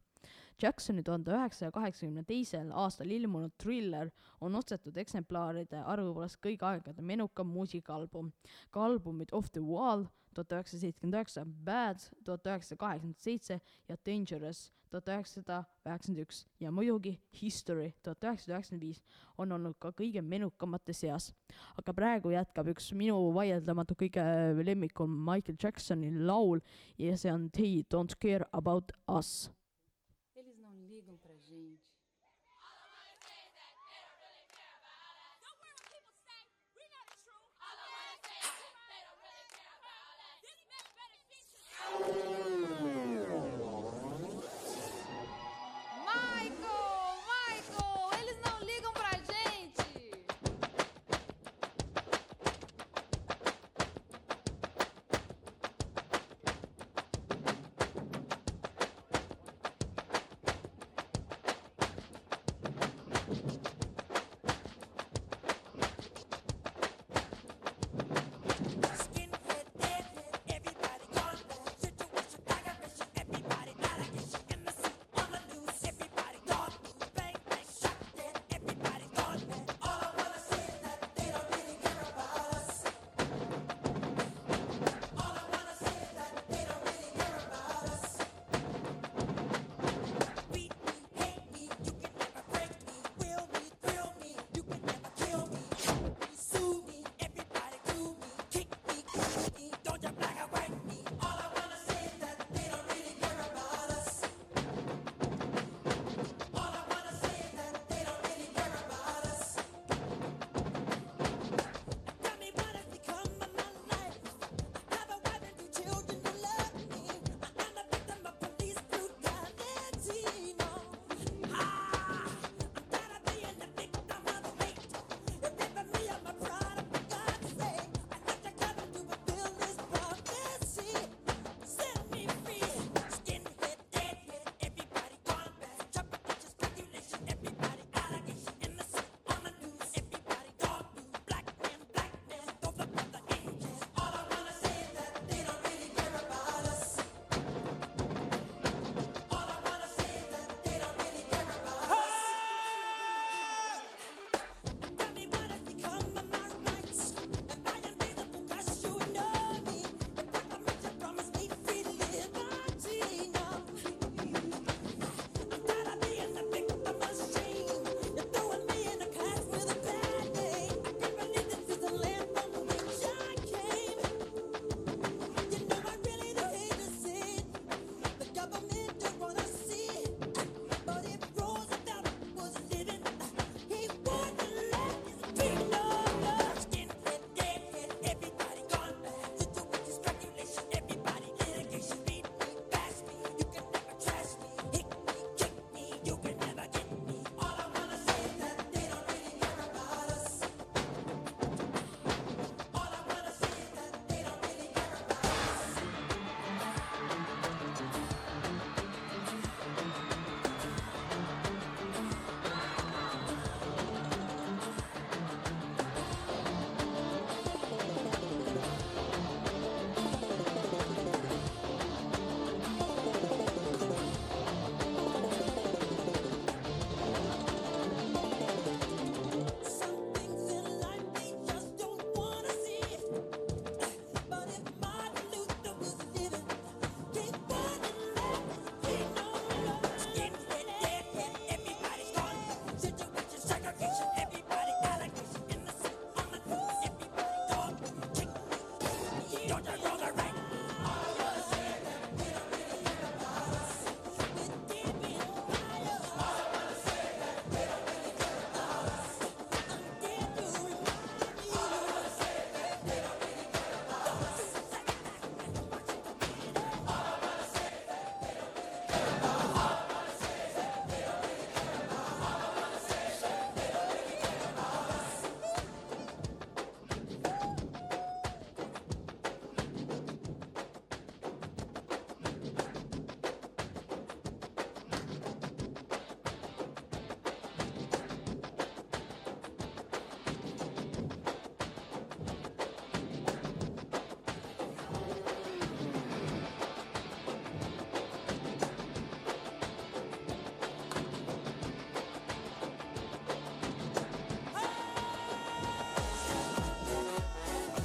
Jacksoni tuhande üheksasaja kaheksakümne teisel aastal ilmunud Thriller on ostetud eksemplaaride arvu poolest kõigi aegade menukam muusikaalbum. ka albumid Off the Wall tuhat üheksasada seitsekümmend üheksa, Bad tuhat üheksasada kaheksakümmend seitse ja Dangerous tuhat üheksasada üheksakümmend üks ja muidugi History tuhat üheksasada üheksakümmend viis on olnud ka kõige menukamate seas. aga praegu jätkab üks minu vaieldamatu kõige lemmikum Michael Jacksoni laul ja see on They don't care about us.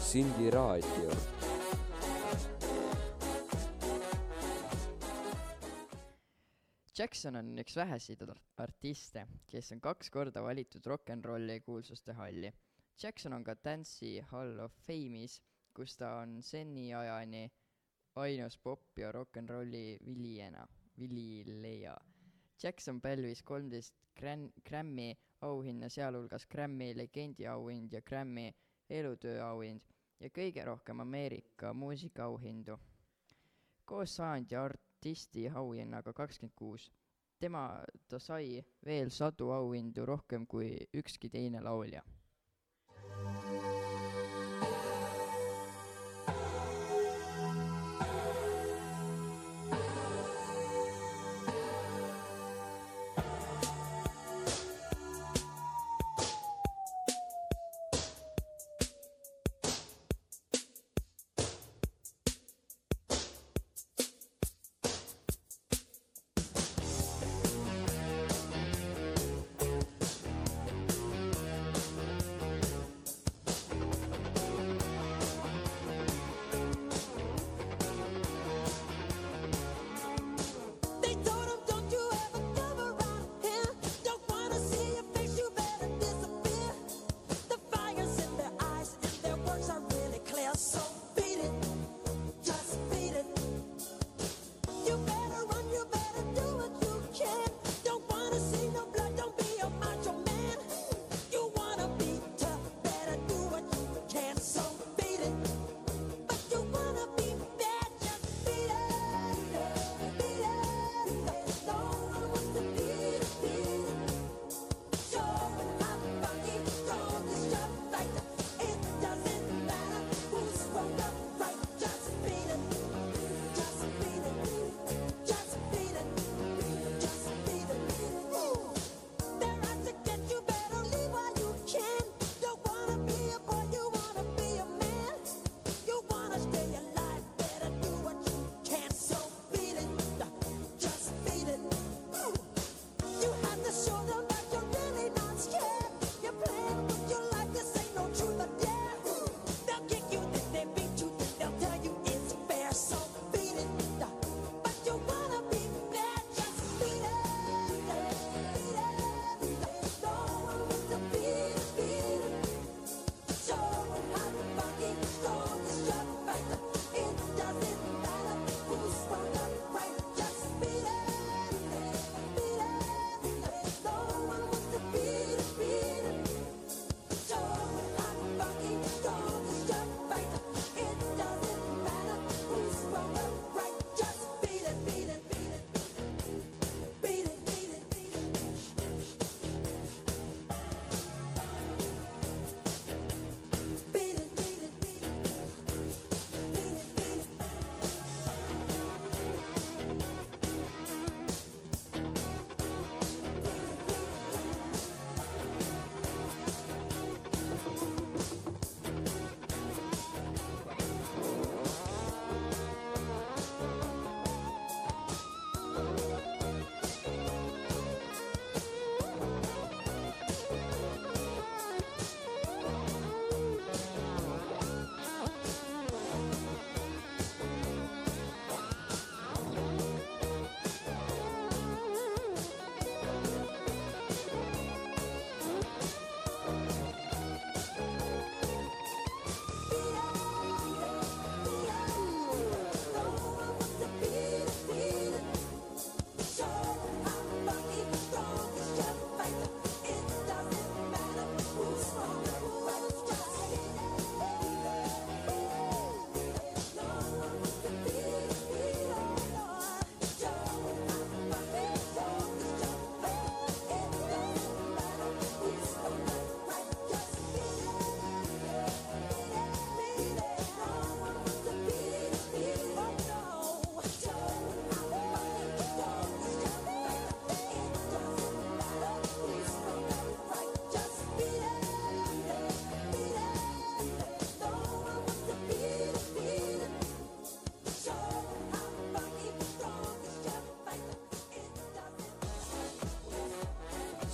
Sindi Raadio. Jackson on üks väheseid artiste, kes on kaks korda valitud rock n rolli kuulsuste halli. Jackson on ka Dance'i Hall of Fame'is, kus ta on seni ajani ainus pop ja rock n rolli viljena, vilileja. Jackson pälvis kolmteist Gran-, Grammy auhinna, sealhulgas Grammy legendiauhind ja Grammy elutööauhind ja kõige rohkem Ameerika muusikaauhindu. koos saandja artisti auhinnaga kakskümmend kuus. tema, ta sai veel sadu auhindu rohkem kui ükski teine laulja.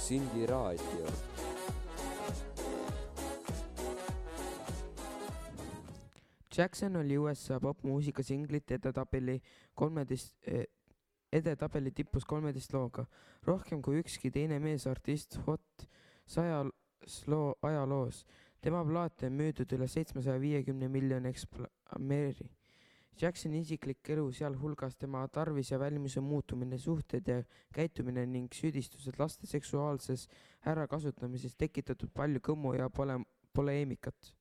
Sindi raadio. Jackson oli USA popmuusika singlite edetabeli kolmeteist, eh, edetabeli tipus kolmeteist looga, rohkem kui ükski teine meesartist Hot saja loo ajaloos. tema plaate on müüdud üle seitsmesaja viiekümne miljoni ekspla-, Ameeri-. Jacksoni isiklik elu, sealhulgas tema tarvis ja välimuse muutumine, suhted ja käitumine ning süüdistused laste seksuaalses ärakasutamises, tekitatud palju kõmu ja pole-, poleemikat.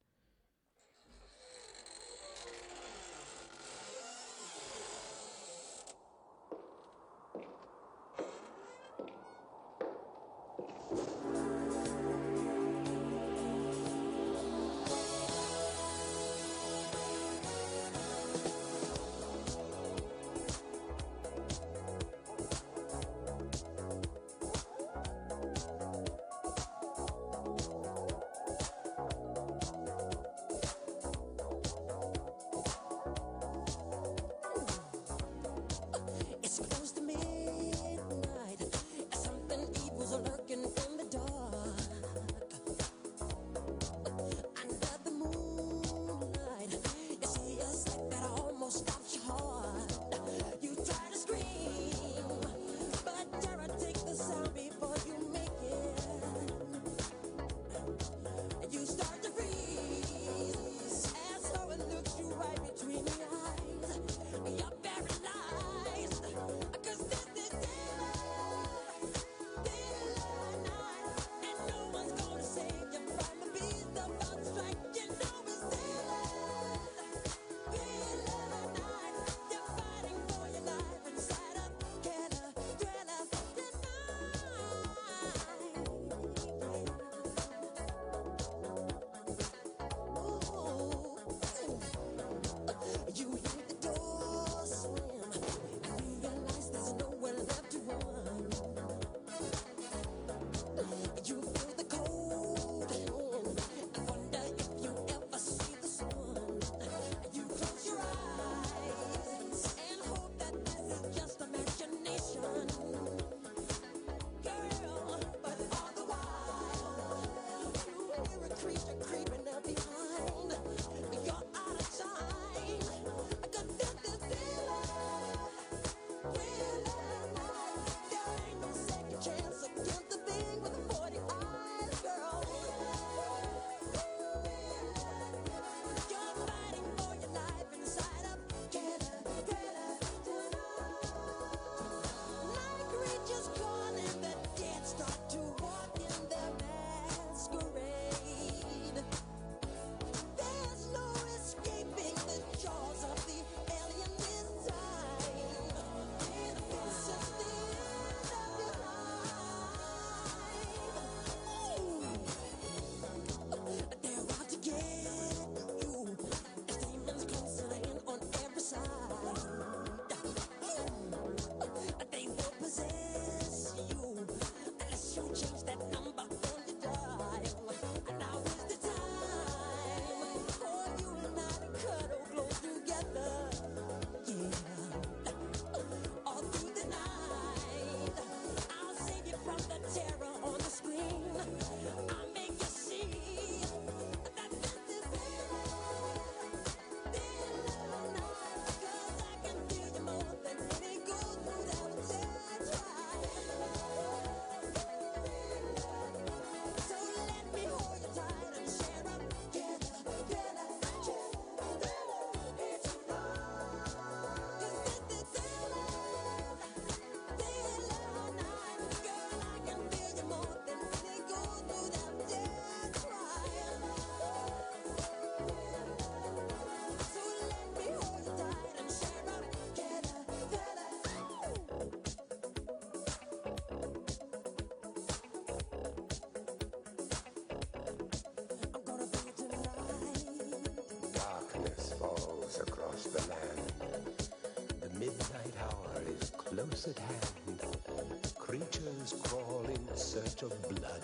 close at hand, creatures crawl in search of blood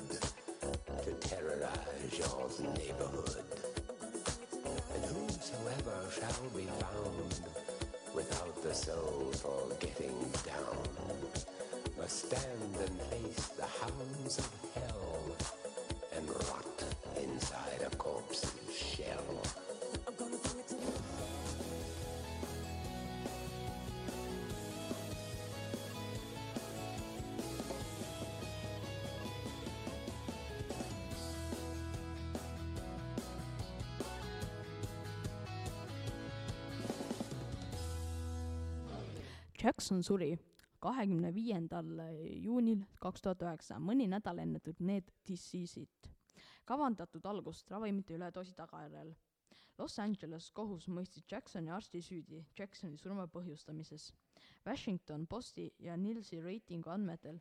to terrorize your neighborhood. And whomsoever shall be found without the soul for getting down must stand and face the hounds of Jackson suri kahekümne viiendal juunil kaks tuhat üheksa, mõni nädal enne turneed Disease'it. kavandatud algust ravimite üledoosi tagajärjel. Los Angeles kohus mõistis Jacksoni arsti süüdi Jacksoni surma põhjustamises. Washington Posti ja Nilsi reitingu andmetel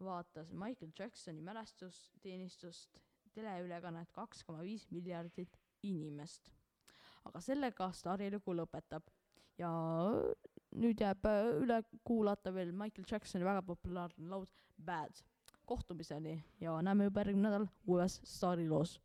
vaatas Michael Jacksoni mälestusteenistust teleülekannet kaks koma viis miljardit inimest. aga sellega staarilugu lõpetab ja nüüd jääb äh, üle kuulata veel Michael Jacksoni väga populaarne laus Bad. kohtumiseni ja näeme juba järgmine nädal uues staariloos.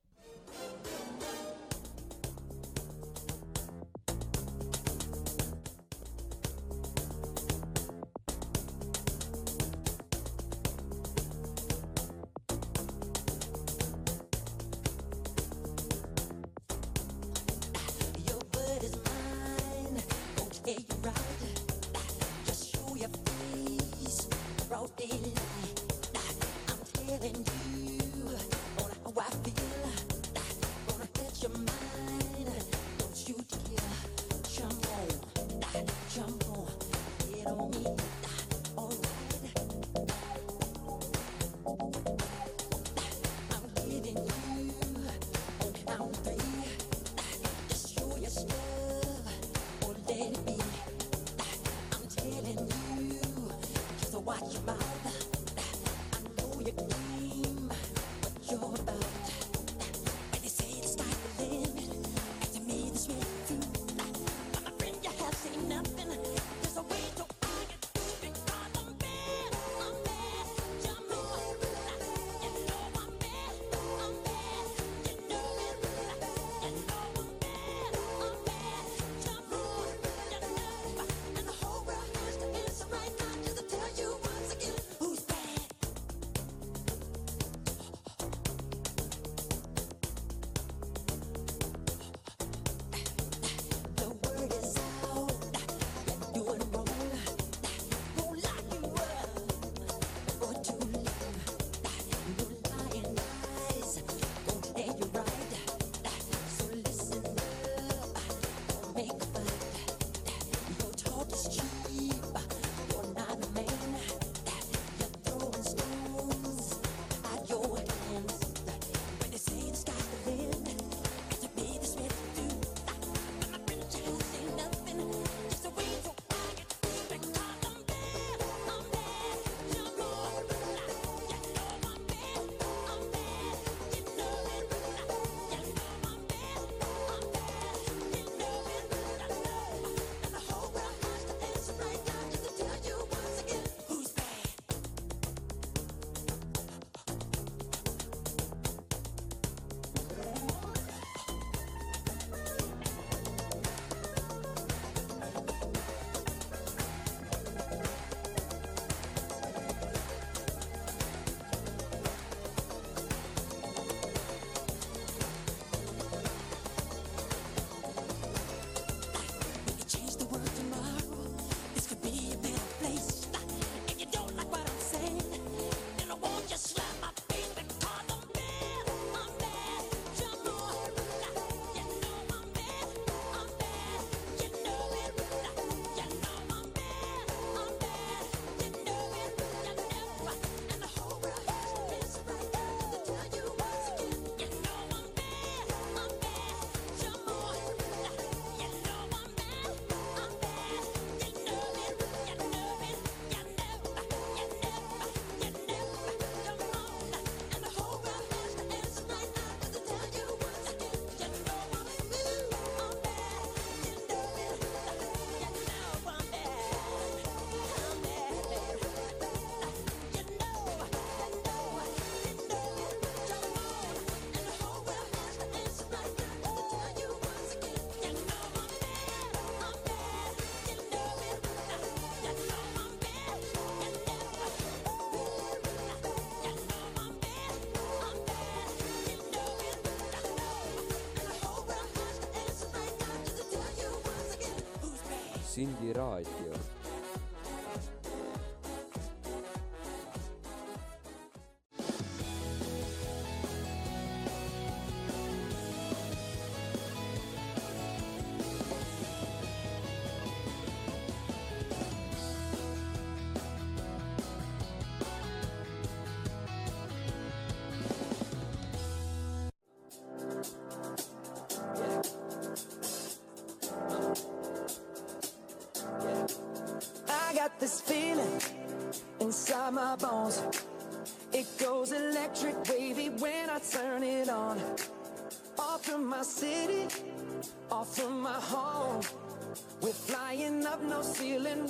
Sindi raadio.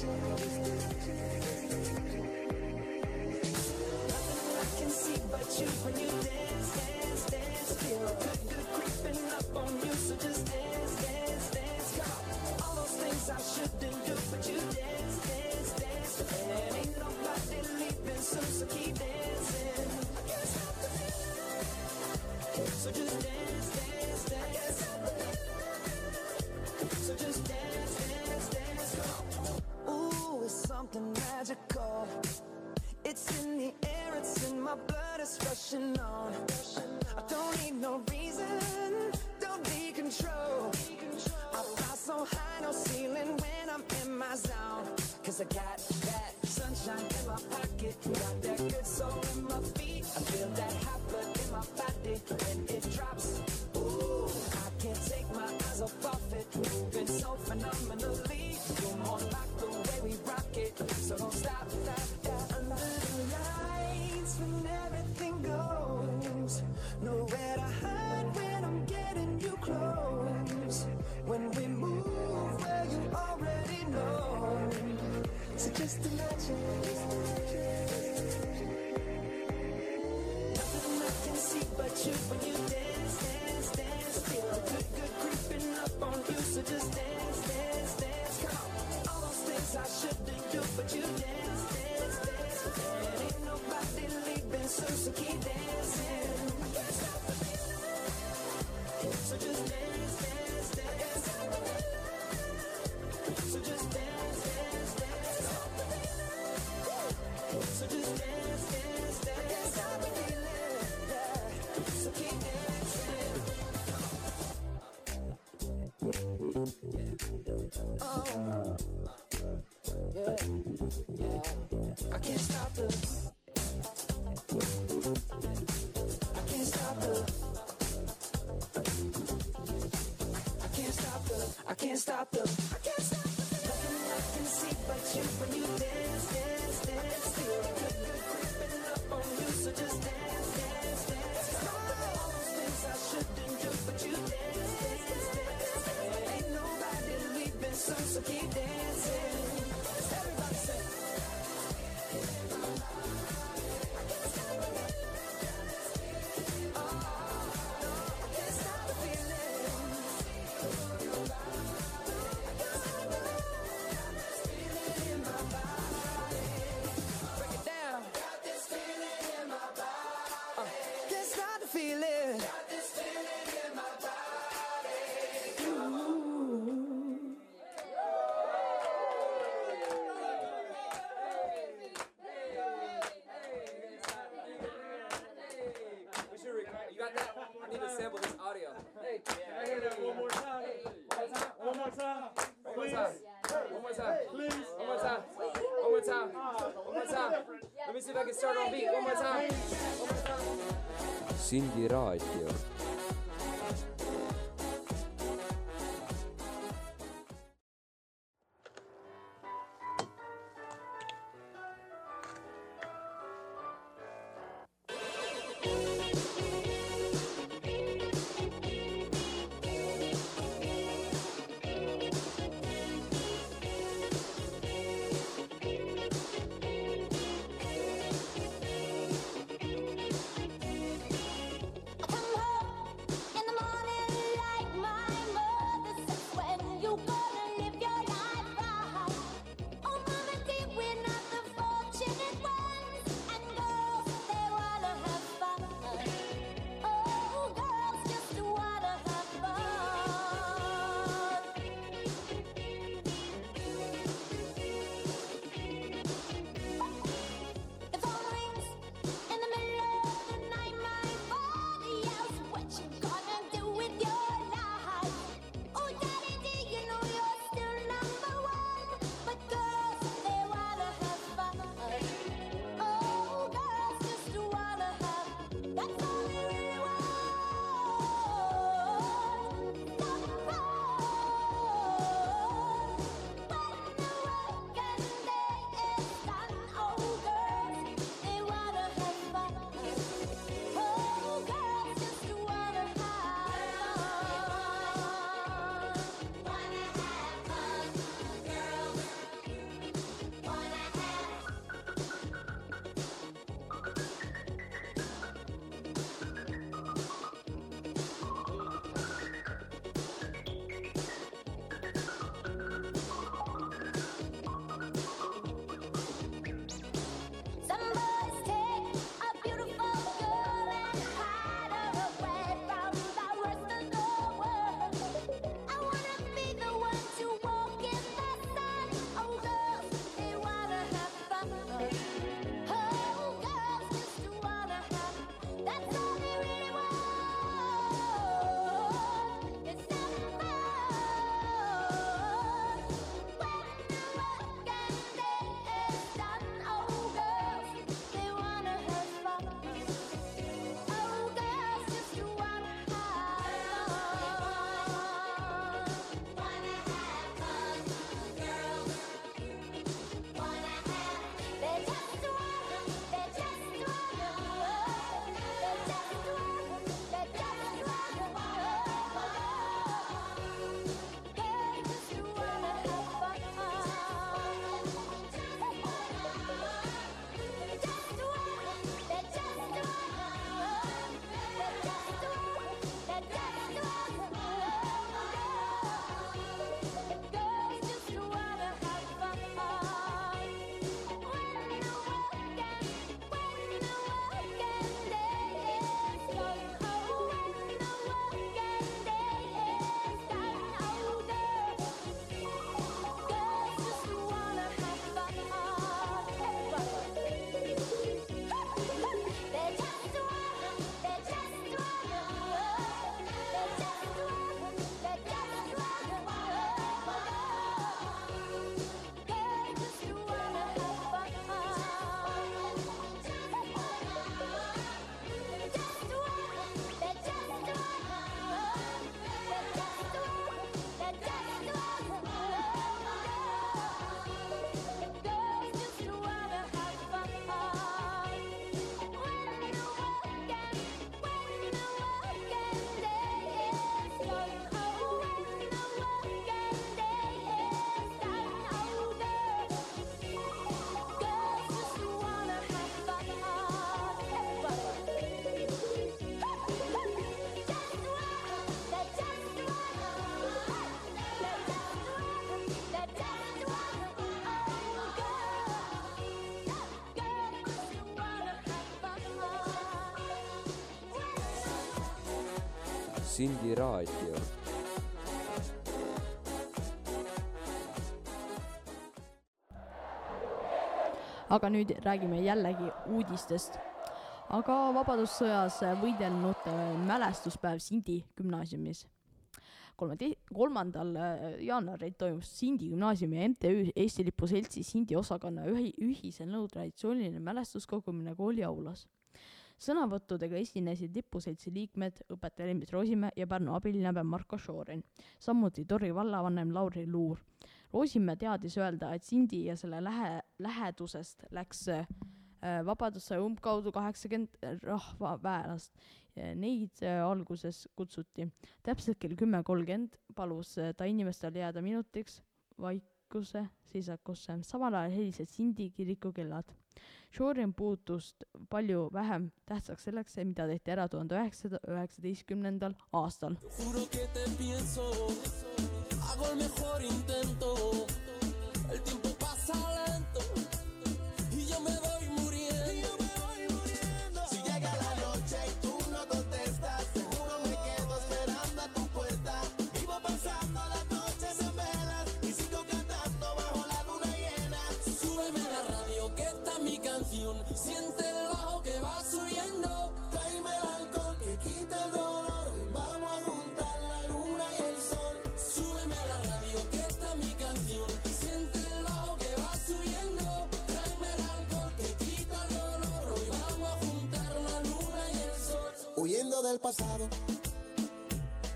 Thank you. pushing on. I don't need no reason, don't be control. I fly so high, no ceiling when I'm in my zone. Cause I got i feel Sindi raadio. aga nüüd räägime jällegi uudistest. aga Vabadussõjas võidelnute äh, mälestuspäev Sindi gümnaasiumis. kolmete-, kolmandal äh, jaanuaril toimus Sindi gümnaasiumi MTÜ Eesti Lipu Seltsi Sindi osakonna ühi-, ühise nõudtraditsiooniline mälestuskogumine kooliaulas sõnavõttudega esinesid lipuseltsi liikmed, õpetaja Lemmis Roosimäe ja Pärnu abilinnapea Marko Šorin, samuti Tori vallavanem Lauri Luur. Roosimäe teadis öelda, et Sindi ja selle lähe, lähedusest läks äh, vabadusse umbkaudu kaheksakümmend rahvaväelast. Neid äh, alguses kutsuti. täpselt kell kümme kolmkümmend palus äh, ta inimestel jääda minutiks vaik-, viisakusse, seisakusse, samal ajal helisesid Sindi kiriku kellad. Shorin puutus palju vähem tähtsaks selleks, mida tehti ära tuhande üheksasaja üheksateistkümnendal aastal. El tiempo pasado,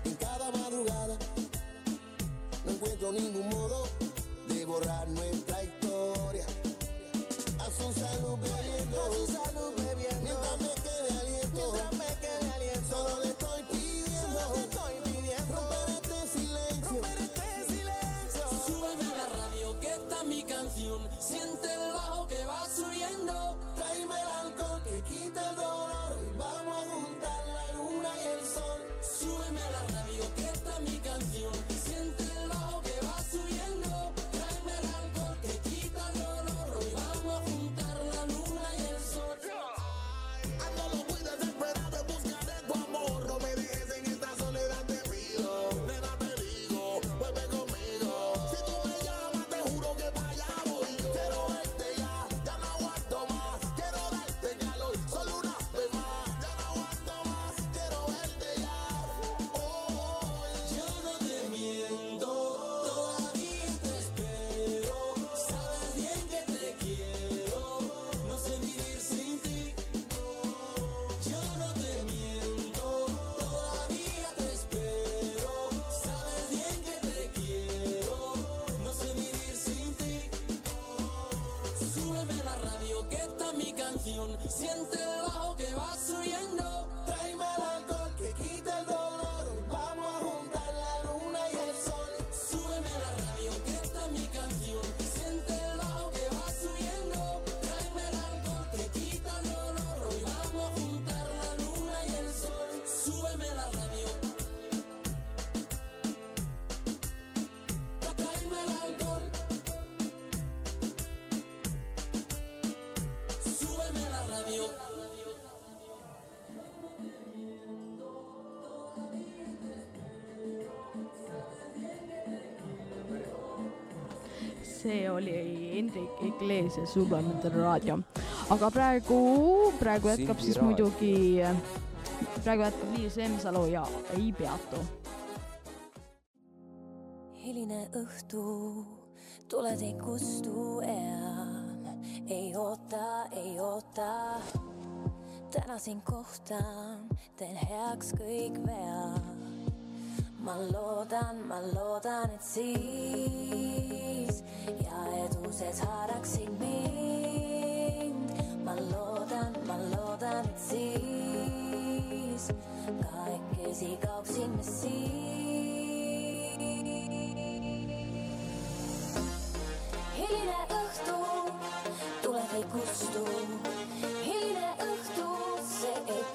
en cada madrugada, no encuentro ningún Iglesias Sublime raadio. aga praegu, praegu jätkab siis muidugi, praegu jätkab Liis Lemsalu ja ei peatu. hiline õhtu, tuled ei kustu enam, ei oota, ei oota täna sind kohtan, teen heaks kõik vead ma loodan, ma loodan, et siis ja edused haaraksid mind. ma loodan, ma loodan, et siis kahekesi kaoksime siin. hiline õhtu tuleb ei kustu, hiline õhtu, see ei kustu.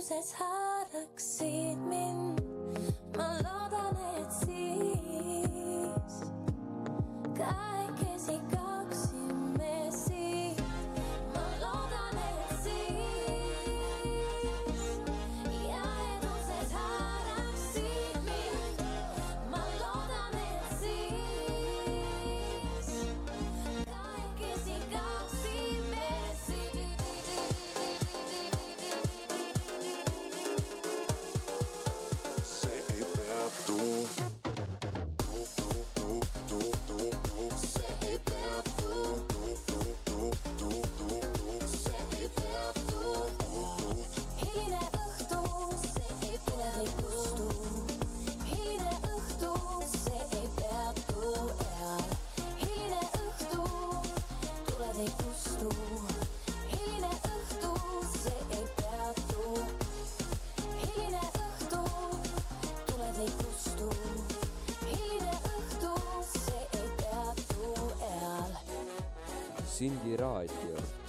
Jääduses haaraksid Sindi raadio.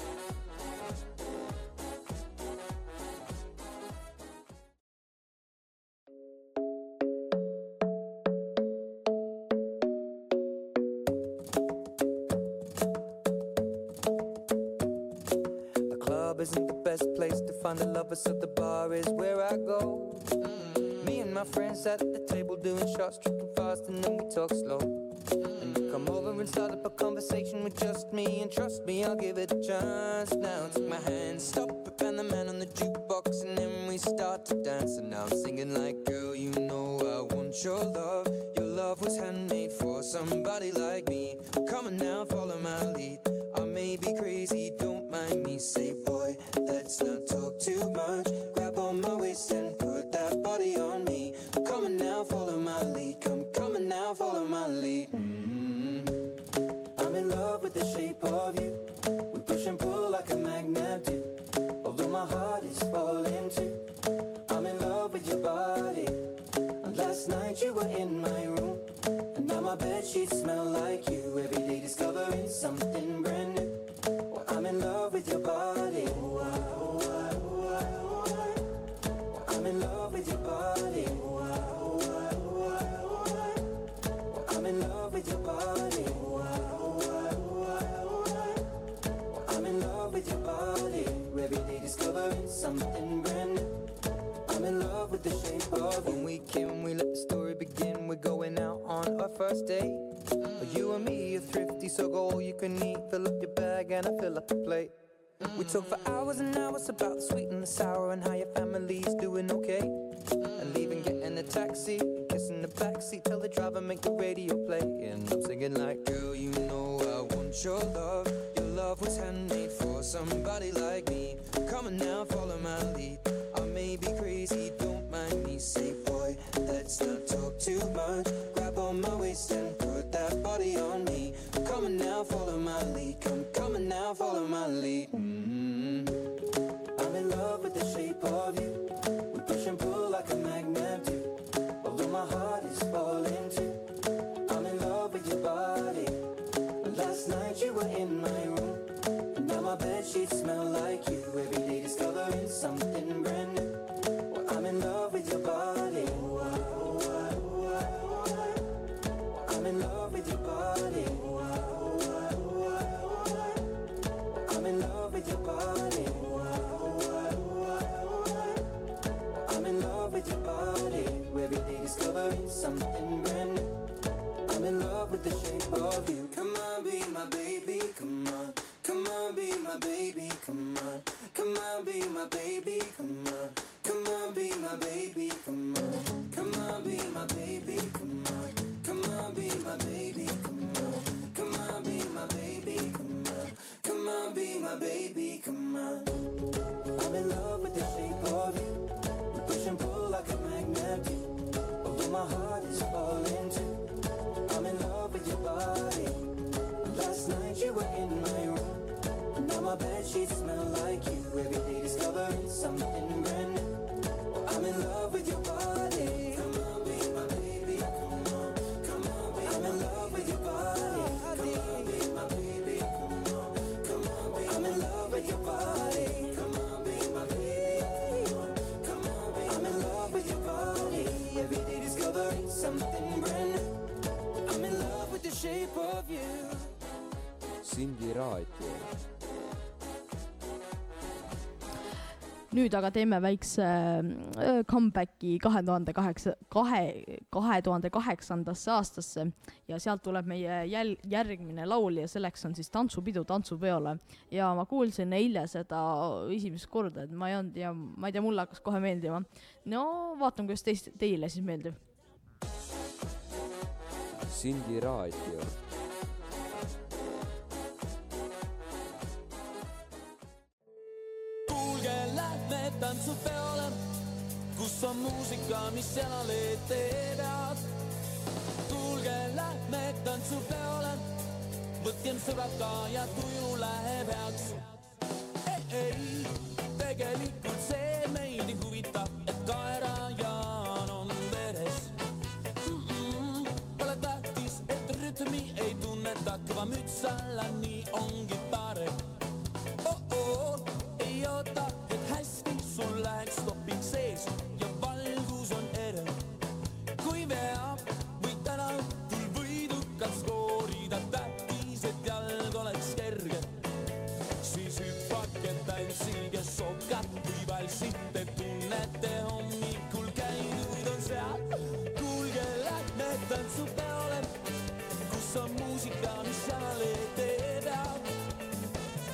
Nüüd aga teeme väikse äh, comeback'i kahe tuhande kaheksa, kahe, kahe tuhande kaheksandasse aastasse ja sealt tuleb meie jäl-, järgmine laul ja selleks on siis Tantsupidu tantsupeole. ja ma kuulsin eile seda esimest korda, et ma ei olnud ja ma ei tea, mulle hakkas kohe meeldima. no vaatame, kuidas teist, teile siis meeldib. Sindi raadio. Lähme tantsupeole, kus on muusika, mis jalale teeb. kuulge, lähme tantsupeole, võtkem sõbrad ka ja tuju läheb heaks. ei, ei, tegelikult see meid ei huvita, et kaerajaan on veres mm. -mm, Pole tähtis, et rütmi ei tunneta, kõva müts alla, nii ongi parem oh-oh, ei oota, tunnete hommikul käidud on seal. kuulge, lähme tantsupeole, kus on muusika, mis jalale teeb ja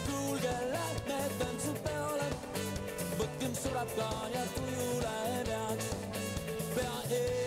kuulge, lähme tantsupeole, võtkem sõbrad ka ja tuju läheb heaks. pea ees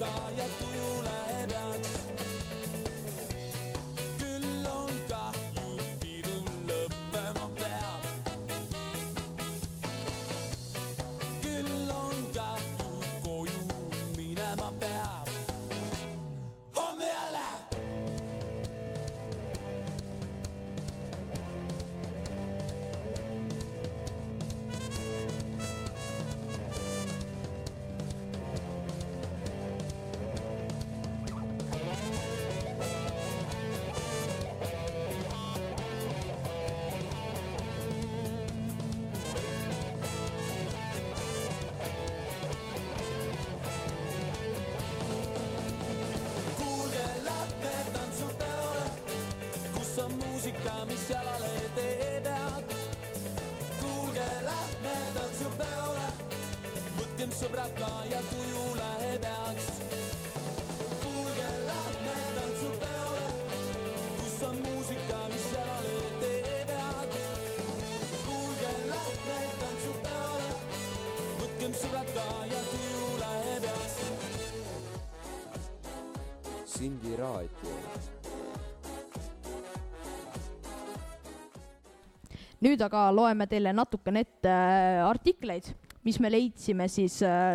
võtkem sõbrad nüüd aga loeme teile natukene ette äh, artikleid, mis me leidsime siis äh,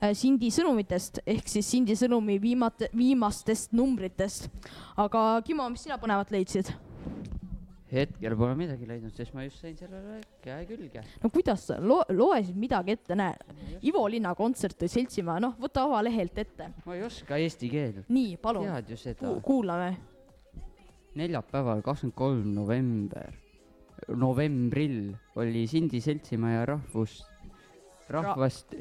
äh, Sindi sõnumitest ehk siis Sindi sõnumi viimate, viimastest numbritest. aga Kimo, mis sina põnevat leidsid? hetkel pole midagi leidnud, sest ma just sain sellele käe külge. no kuidas sa lo-, loe siis midagi ette, näe. Ivo Linna kontsert või seltsimaa, noh, võta avalehelt ette. ma ei oska eesti keelt. nii, palun tead ju seda. kuulame. neljapäeval, kakskümmend kolm november, novembril oli Sindi seltsimaja rahvus, rahvast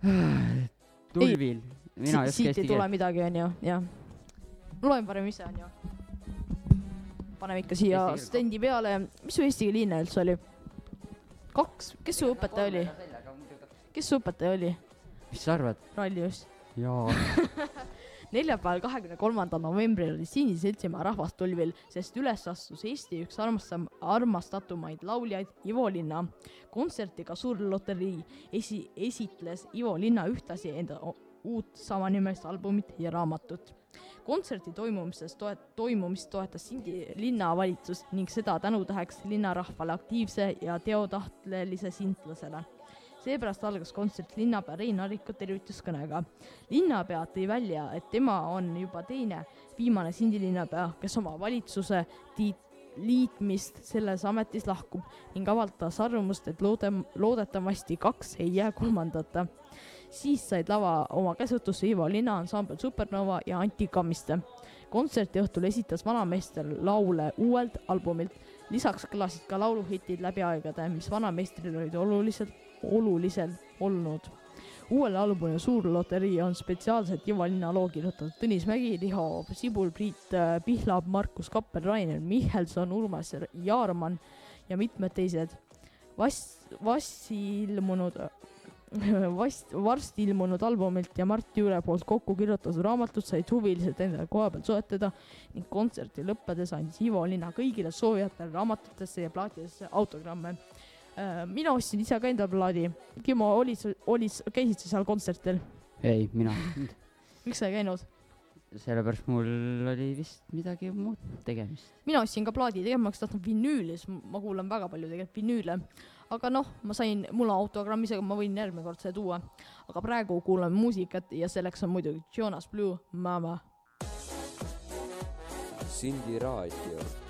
tulvil. mina ei oska siit ei tule midagi, onju, jah. loen parem ise, onju. paneme ikka siia stendi peale, mis su eesti keele hinne üldse oli? kaks, kes su õpetaja oli? kes su õpetaja oli? mis sa arvad? Ralli just. jaa. neljapäeval, kahekümne kolmandal novembril oli Siini seltsimaa rahvastulvil, sest üles astus Eesti üks armastam-, armastatumaid lauljaid Ivo Linna. kontsertiga Suur loterii esi-, esitles Ivo Linna ühtlasi enda uut samanimelist albumit ja raamatut. kontserti toimumises toet-, toimumist toetas Sindi linnavalitsus ning seda tänutäheks linnarahvale aktiivse ja teotahtmelise sintlasele seepärast algas kontsert linnapea Rein Ariku tervituskõnega. linnapea tõi välja, et tema on juba teine viimane Sindi linnapea, kes oma valitsuse tiit-, liitmist selles ametis lahkub ning avaldas arvamust, et loode-, loodetavasti kaks ei jää kolmandata. siis said lava oma käsutusse Ivo Linna ansambel Supernova ja Anti Kammiste. kontserti õhtul esitas vanameister laule uuelt albumilt, lisaks kõlasid ka lauluhitid läbi aegade, mis vanameistril olid oluliselt, olulisel olnud uuele albumile Suur loterii on spetsiaalselt Ivo Linna loo kirjutanud Tõnis Mägi, Riho Sibul, Priit äh, Pihlap, Markus Kappel, Rainer Michelson, Urmas Jaarmann ja mitmed teised. Vast-, vasti ilmunud, vast-, varsti ilmunud albumilt ja Mart Juure poolt kokku kirjutatud raamatut said huvilised endale koha peal soetada ning kontserti lõppedes andis Ivo Linna kõigile soovijatele raamatutesse ja plaatidesse autogramme mina ostsin ise ka endale plaadi. Kimo, olid, olid, käisid sa seal kontsertil? ei, mina. miks sa ei käinud? sellepärast mul oli vist midagi muud tegemist. mina ostsin ka plaadi, tegelikult ma oleks tahtnud vinüüli, sest ma kuulan väga palju tegelikult vinüüle. aga noh, ma sain, mul on autogramm ise, ma võin järgmine kord selle tuua. aga praegu kuulame muusikat ja selleks on muidugi Jonas Blue, Mama. Sindi raadio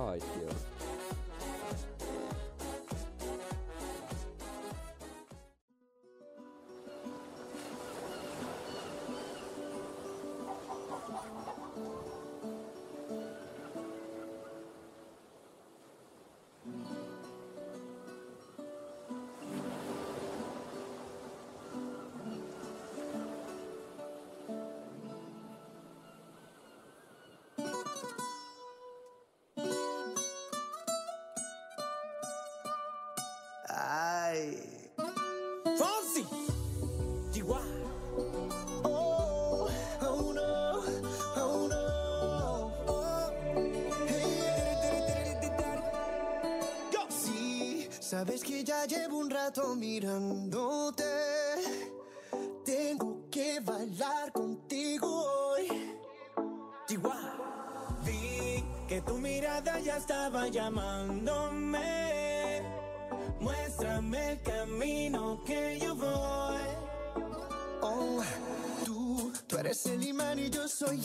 Sindi sabes que ya llevo un rato mirándote. Tengo que bailar contigo hoy. Chihuahua. Vi que tu mirada ya estaba llamándome.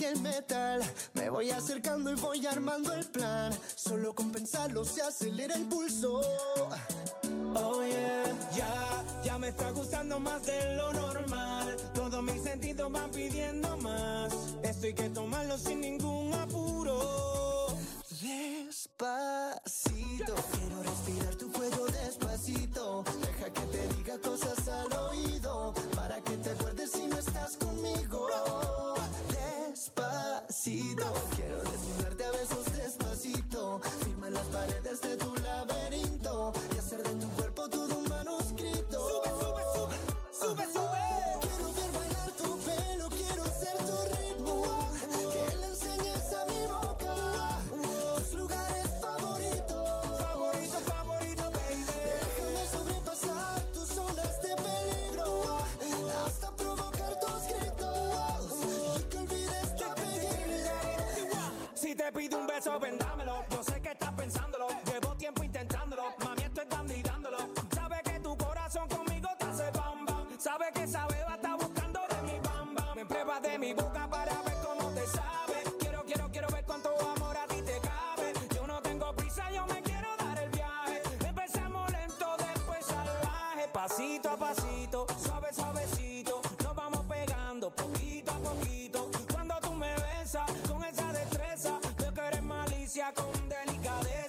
El metal. Me voy acercando y voy armando el plan. Solo con pensarlo se acelera el pulso. Oh yeah, ya, ya me está gustando más de lo normal. Todos mis sentidos van pidiendo más. Esto hay que tomarlo sin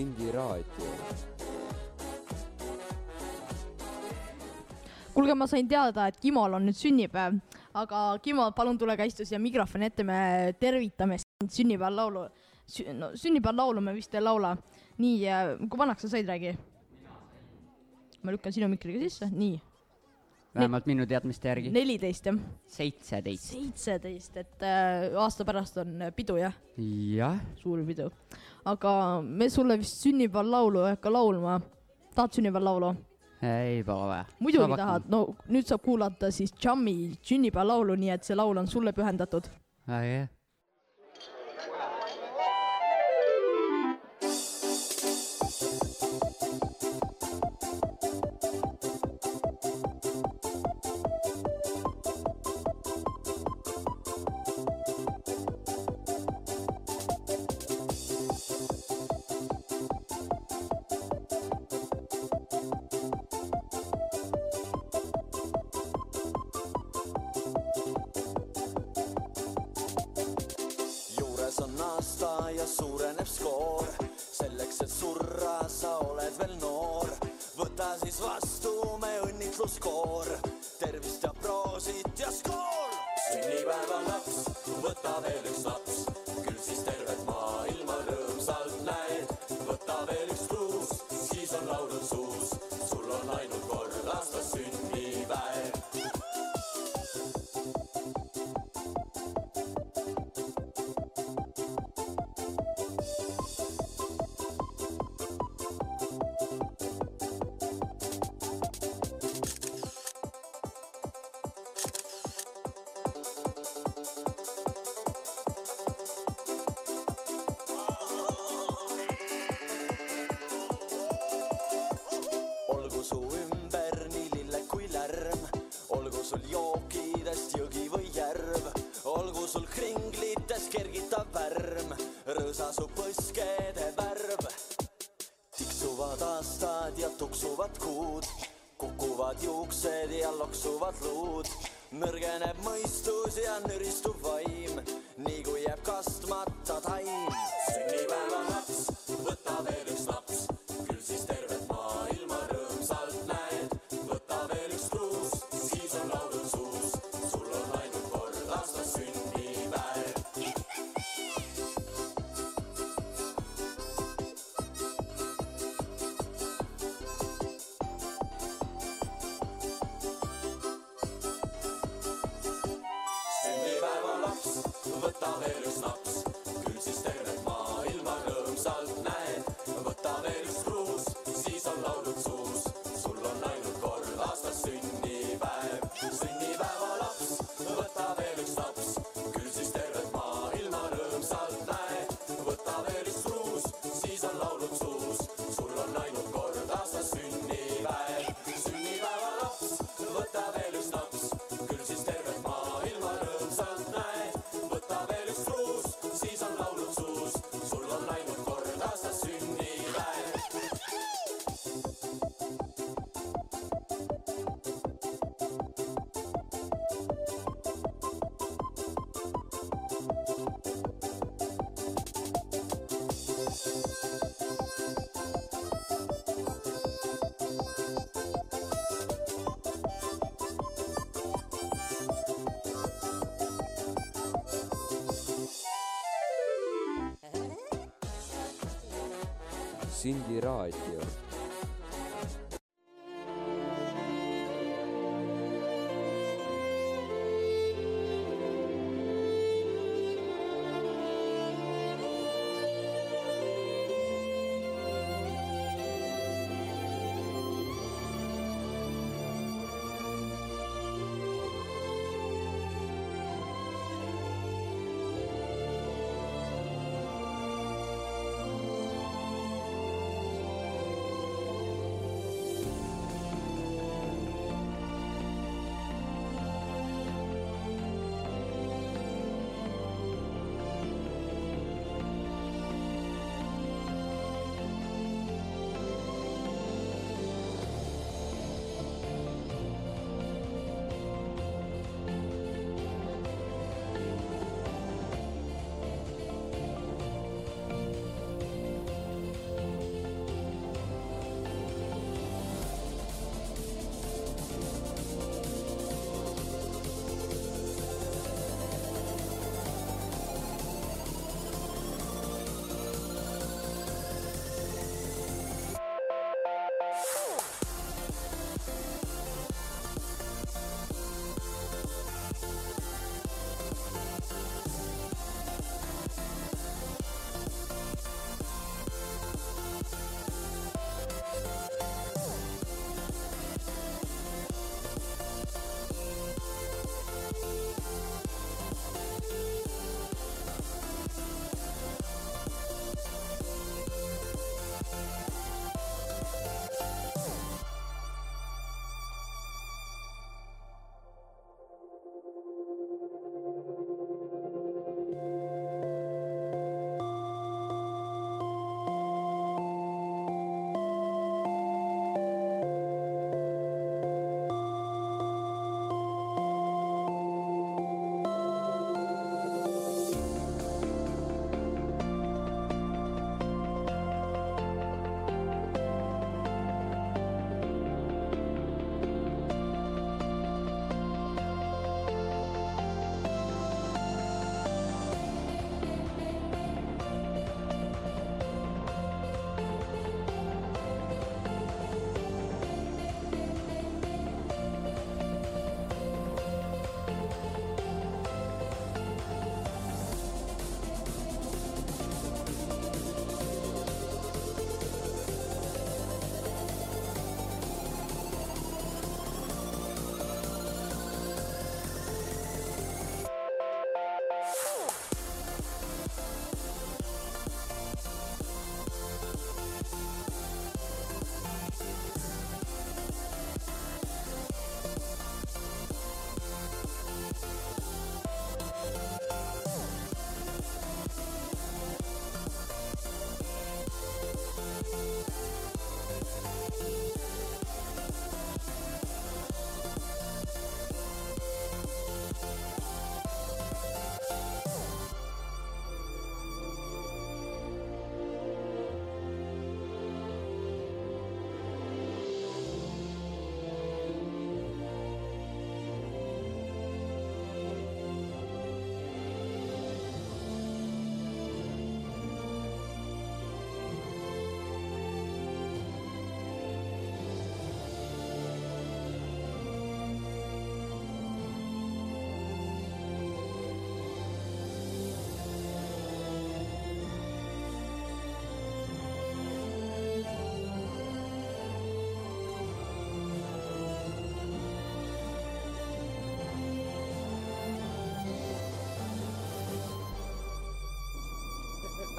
Sindi raadio. kuulge, ma sain teada, et Kimol on nüüd sünnipäev, aga Kimo, palun tule ka istu siia mikrofoni ette, me tervitame sind sünnipäeval laulu Sü. no sünnipäevalaulu me vist ei laula. nii, kui vanaks sa said, räägi. ma lükkan sinu mikriga sisse, nii vähemalt minu teadmiste järgi. neliteist jah? seitseteist. seitseteist, et äh, aasta pärast on pidu jah? jah. suur pidu aga me sulle vist sünnipäevalaulu ei hakka laulma. tahad sünnipäevalaulu? ei pole. muidugi tahad, no nüüd saab kuulata siis Jammi sünnipäevalaulu, nii et see laul on sulle pühendatud. väga hea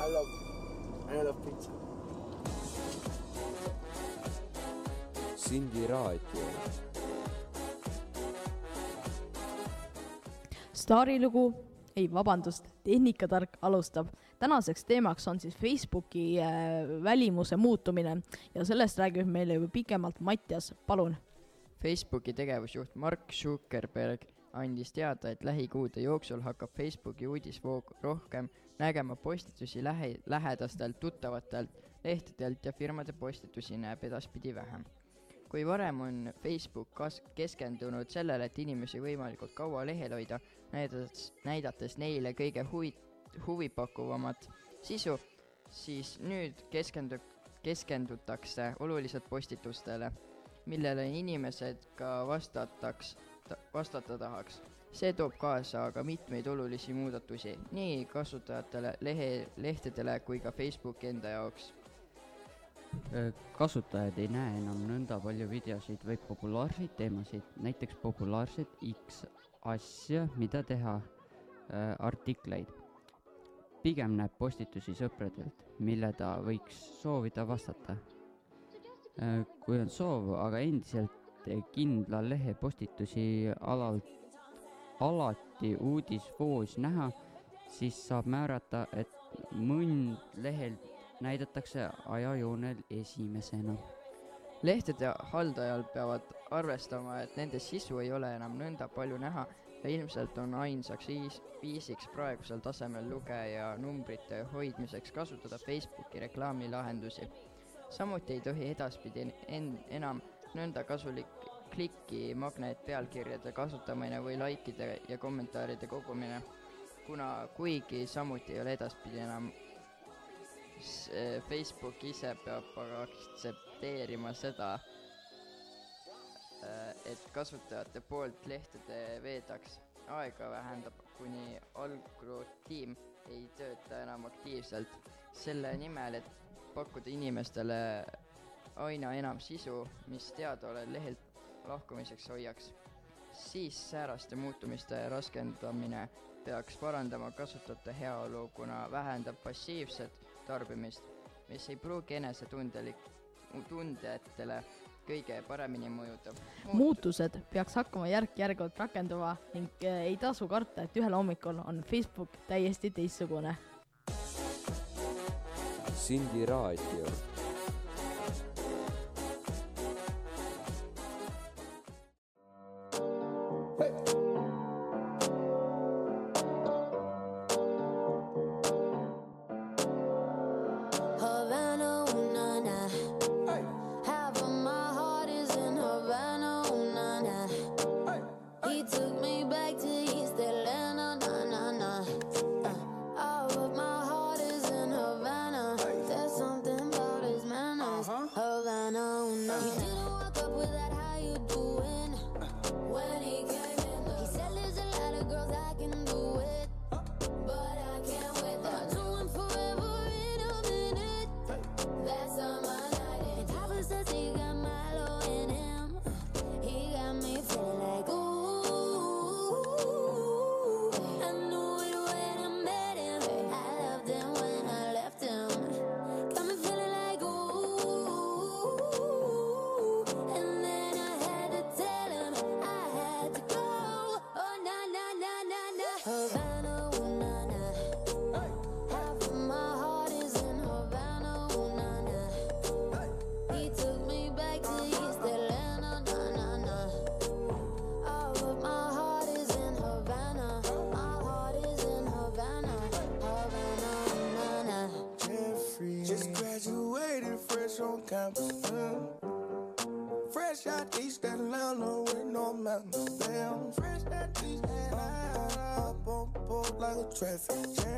I love I love pizza. Sindi raadio. staarilugu, ei vabandust, Tehnikatark alustab. tänaseks teemaks on siis Facebooki äh, välimuse muutumine ja sellest räägib meile juba pikemalt Mattias, palun. Facebooki tegevusjuht Mark Zuckerberg andis teada, et lähikuude jooksul hakkab Facebooki uudisvoog rohkem nägema postitusi lähe-, lähedastelt, tuttavatelt, lehtedelt ja firmade postitusi näeb edaspidi vähem. kui varem on Facebook kas-, keskendunud sellele, et inimesi võimalikult kaua lehel hoida, näidates, näidates neile kõige huvi, huvipakkuvamat sisu, siis nüüd keskendub, keskendutakse oluliselt postitustele, millele inimesed ka vastataks, vastata tahaks. see toob kaasa aga mitmeid olulisi muudatusi nii kasutajatele, lehe, lehtedele kui ka Facebooki enda jaoks. kasutajad ei näe enam nõnda palju videosid või populaarseid teemasid, näiteks populaarset X asja, mida teha äh,, artikleid. pigem näeb postitusi sõpradelt, mille ta võiks soovida vastata äh,. kui on soov, aga endiselt kindla lehe postitusi alalt, alati uudisvoos näha, siis saab määrata, et mõnd lehelt näidatakse ajajoonel esimesena. lehtede haldajal peavad arvestama, et nende sisu ei ole enam nõnda palju näha ja ilmselt on ainsaks viis, viisiks praegusel tasemel lugeja numbrite hoidmiseks kasutada Facebooki reklaamilahendusi. samuti ei tohi edaspidi en-, enam nõnda kasulik kliki magnetpealkirjade kasutamine või likeide ja kommentaaride kogumine, kuna kuigi samuti ei ole edaspidi enam eh, Facebook ise peab aga aktsepteerima seda, et kasutajate poolt lehtede veedaks aega vähendab, kuni algoritm ei tööta enam aktiivselt. selle nimel, et pakkuda inimestele aina enam sisu, mis teadaolev lehelt lahkumiseks hoiaks, siis sääraste muutumiste raskendamine peaks parandama kasutajate heaolu, kuna vähendab passiivset tarbimist, mis ei pruugi enesetundelik, tundjatele kõige paremini mõjuda. muutused peaks hakkama järk-järgult rakenduma ning eh, ei tasu karta, et ühel hommikul on Facebook täiesti teistsugune. Sindi raadio. Mm. Fresh out East Atlanta with no mountains. Damn, fresh out East Atlanta. Up on board like a traffic jam.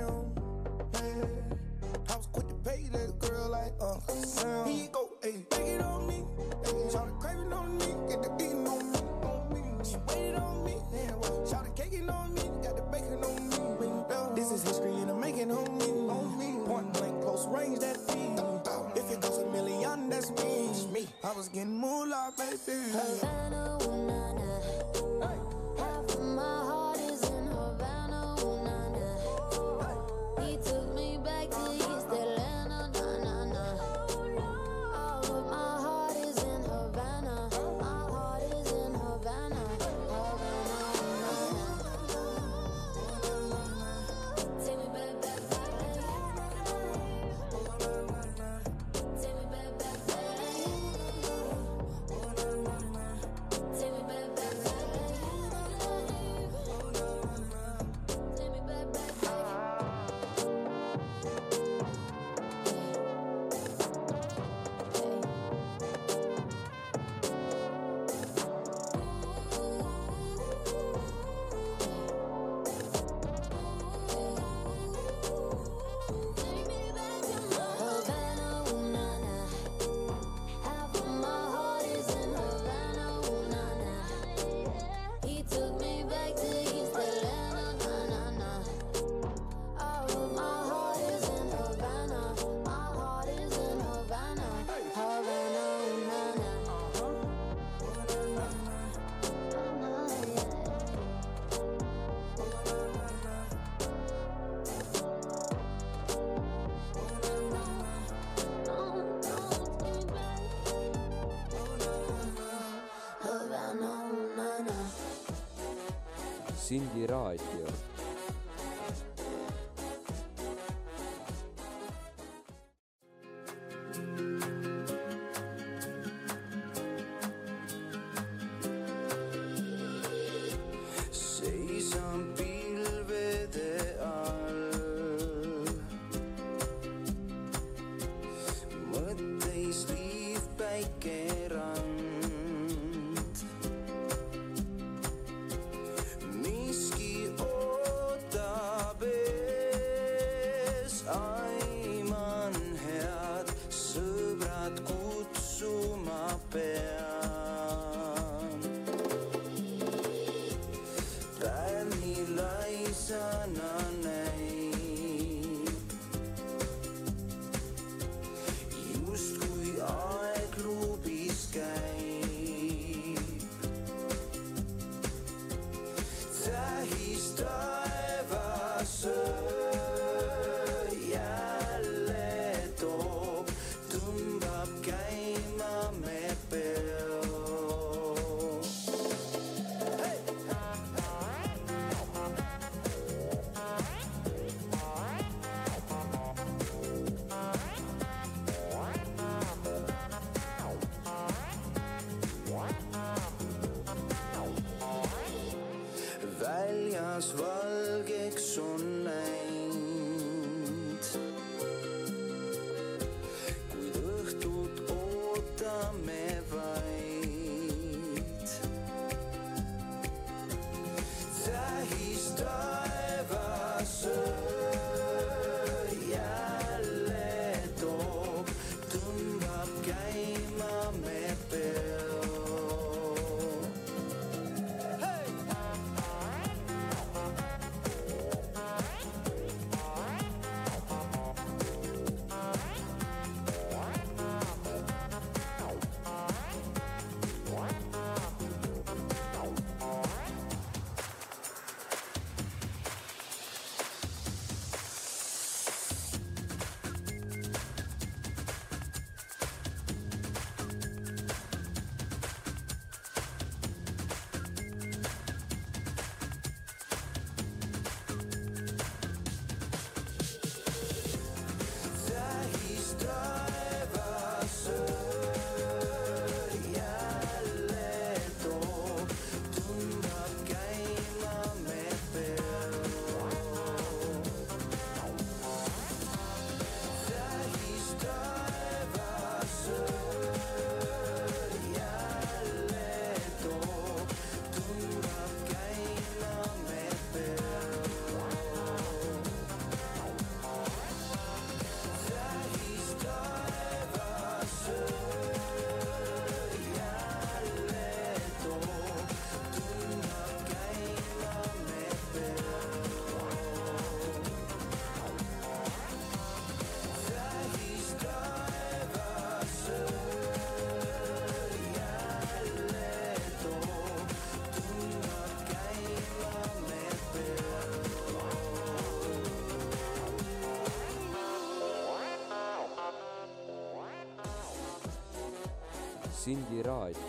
Sindi raadio. Sindi raadio.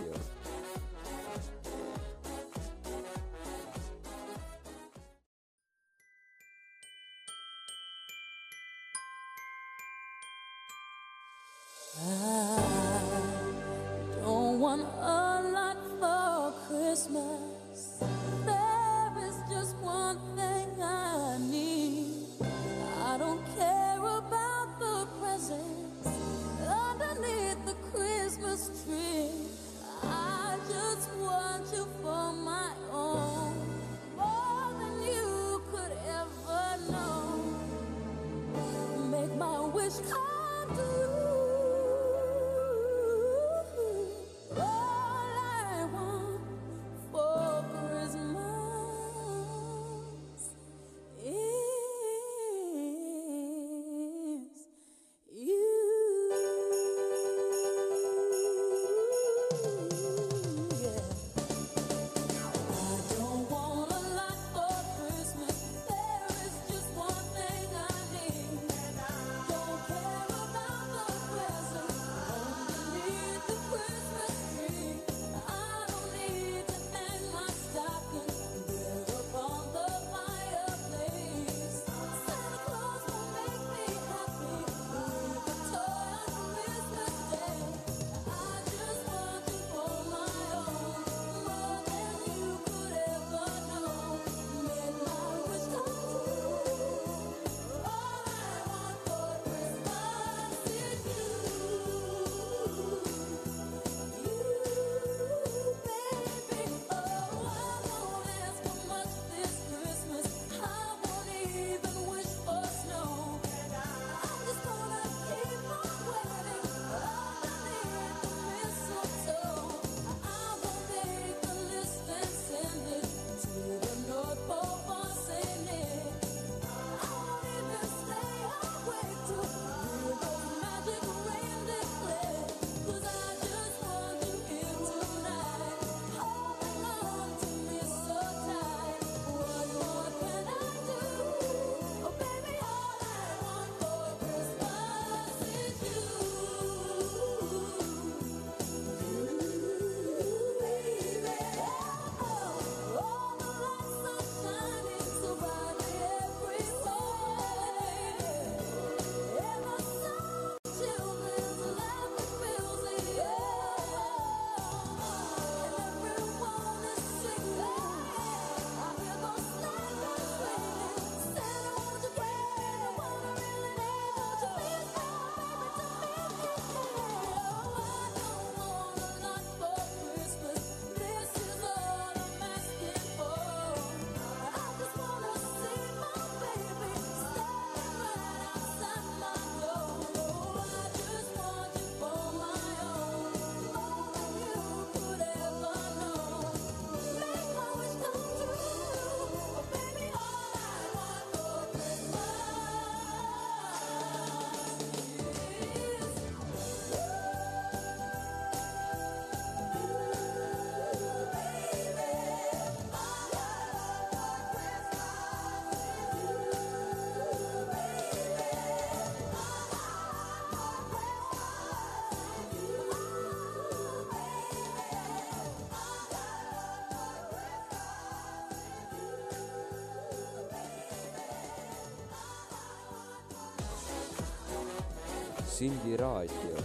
Sindi raadio.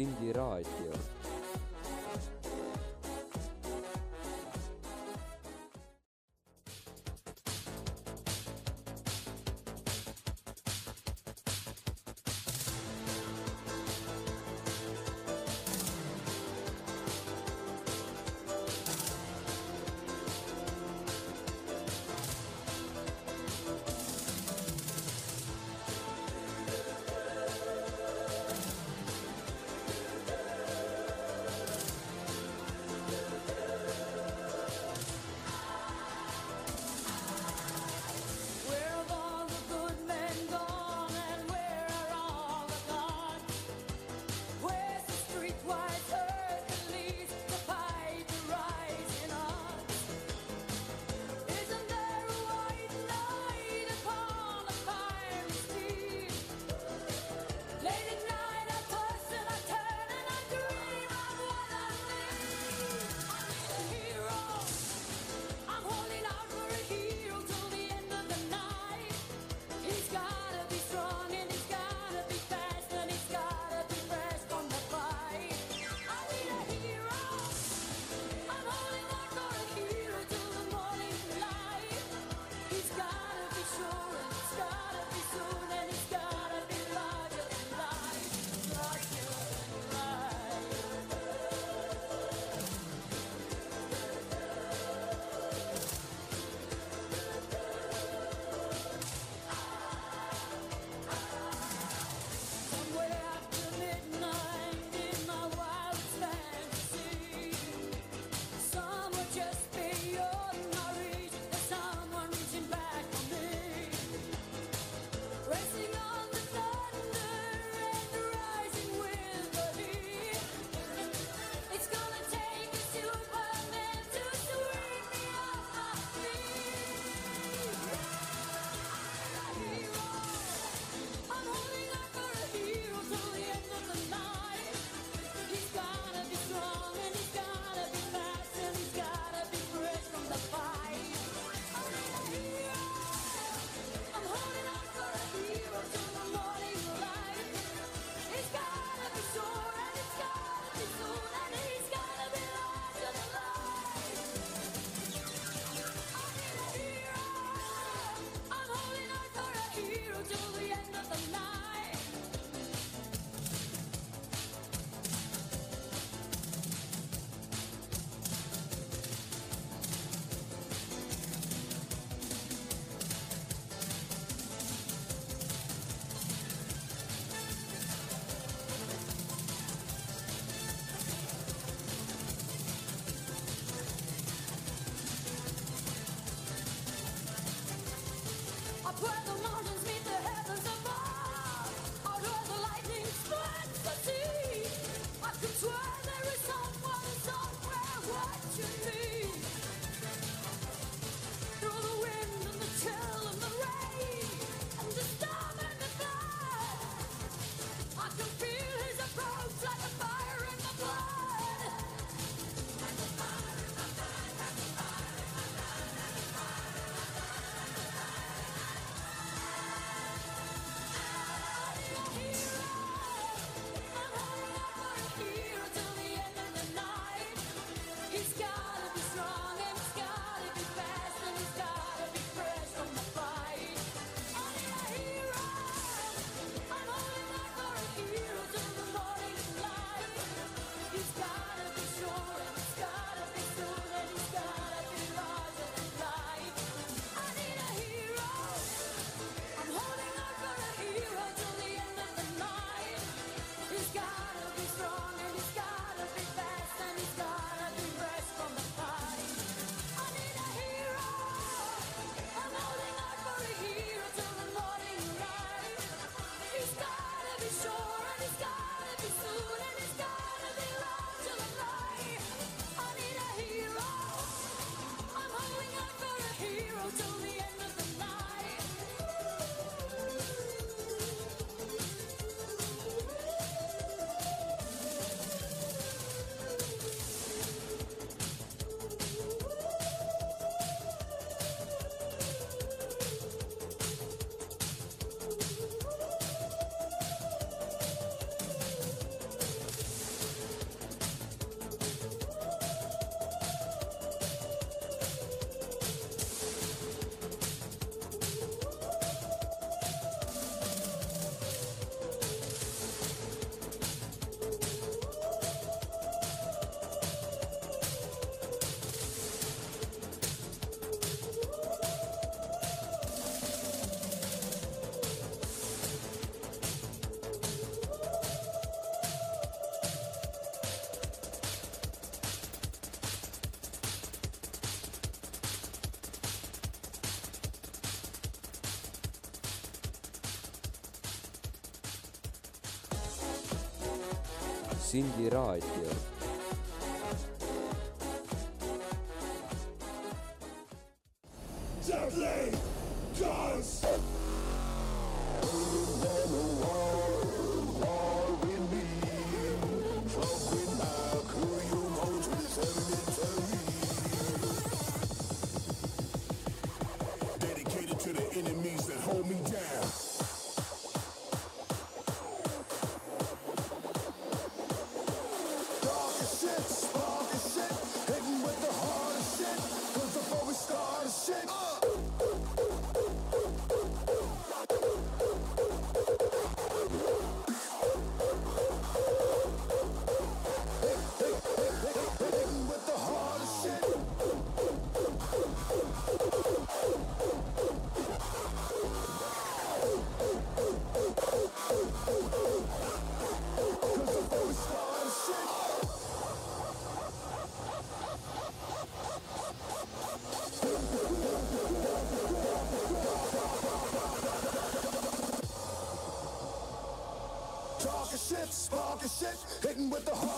Sindi raadio. Sindi raadio. talking shit, hitting with the heart.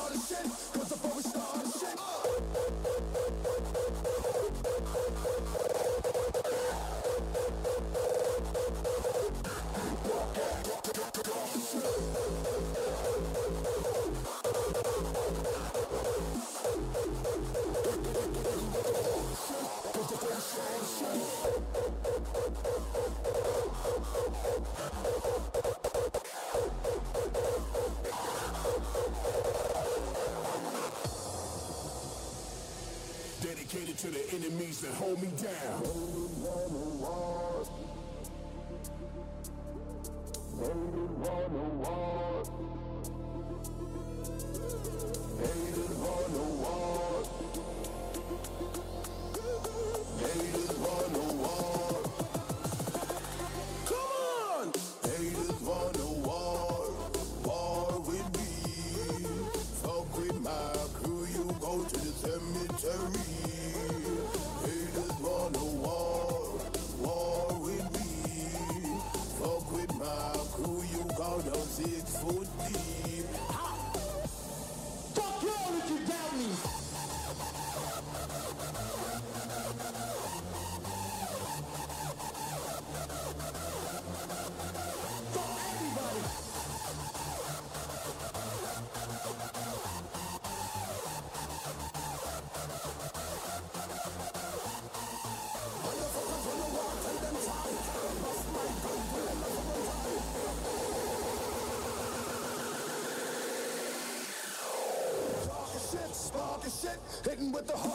hitting with the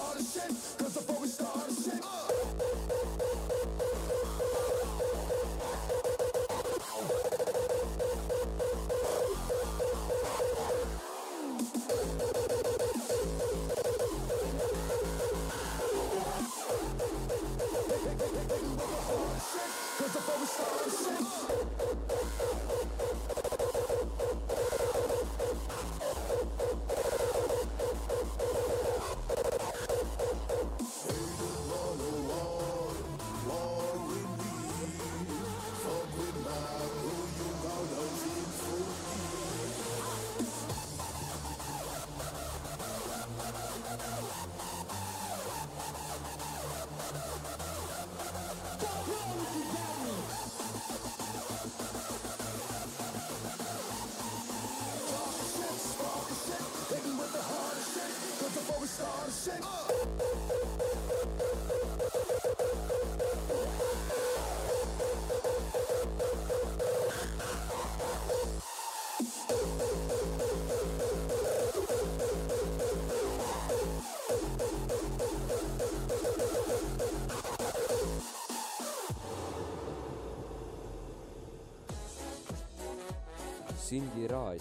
Sindi Raadio.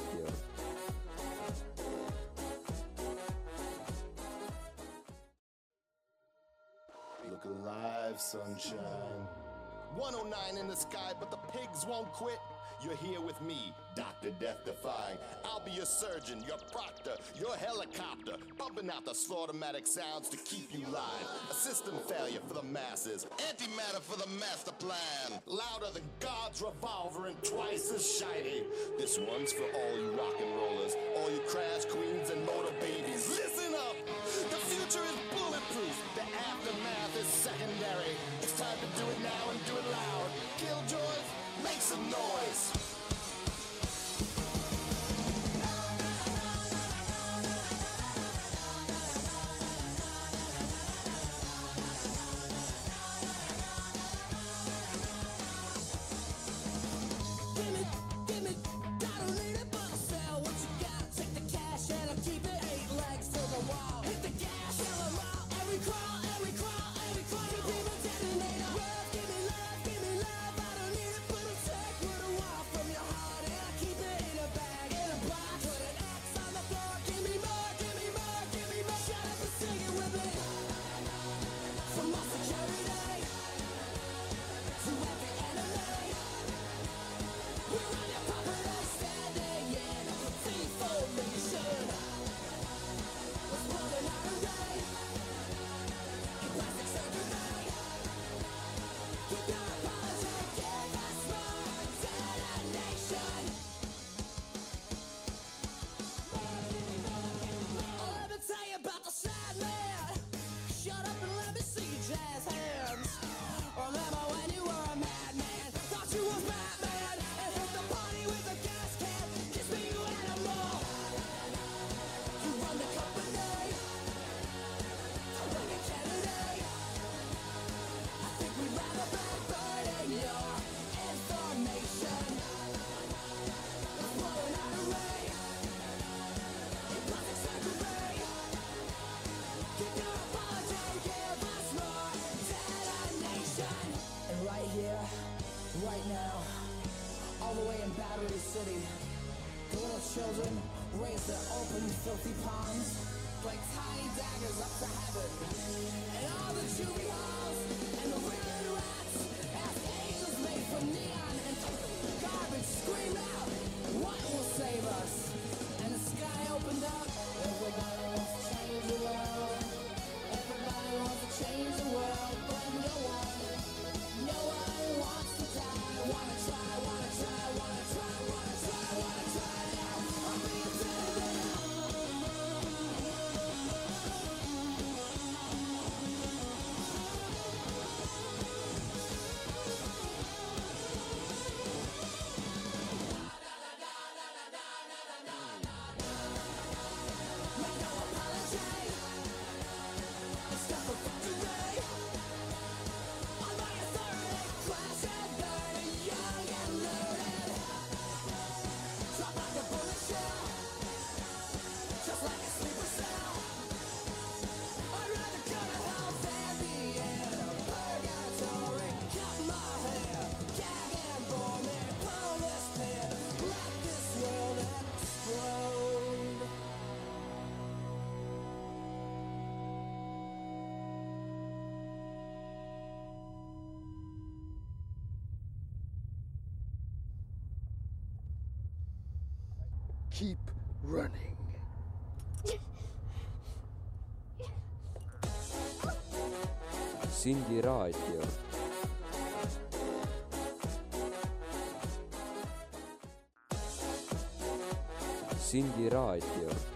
Look alive, sunshine. 109 in the sky, but the pigs won't quit. You're here with me, Dr. Death Defying. I'll be your surgeon, your proctor, your helicopter. Out the slaughtermatic sounds to keep you live. A system failure for the masses. Antimatter for the master plan. Louder than God's revolver and twice as shiny. This one's for all you rock and rollers, all you crash queens and motor babies. children raise their open, filthy palms like tiny daggers up to heaven. And all the jubilee halls and the women. Keep running. Sindi raadio. Sindi raadio.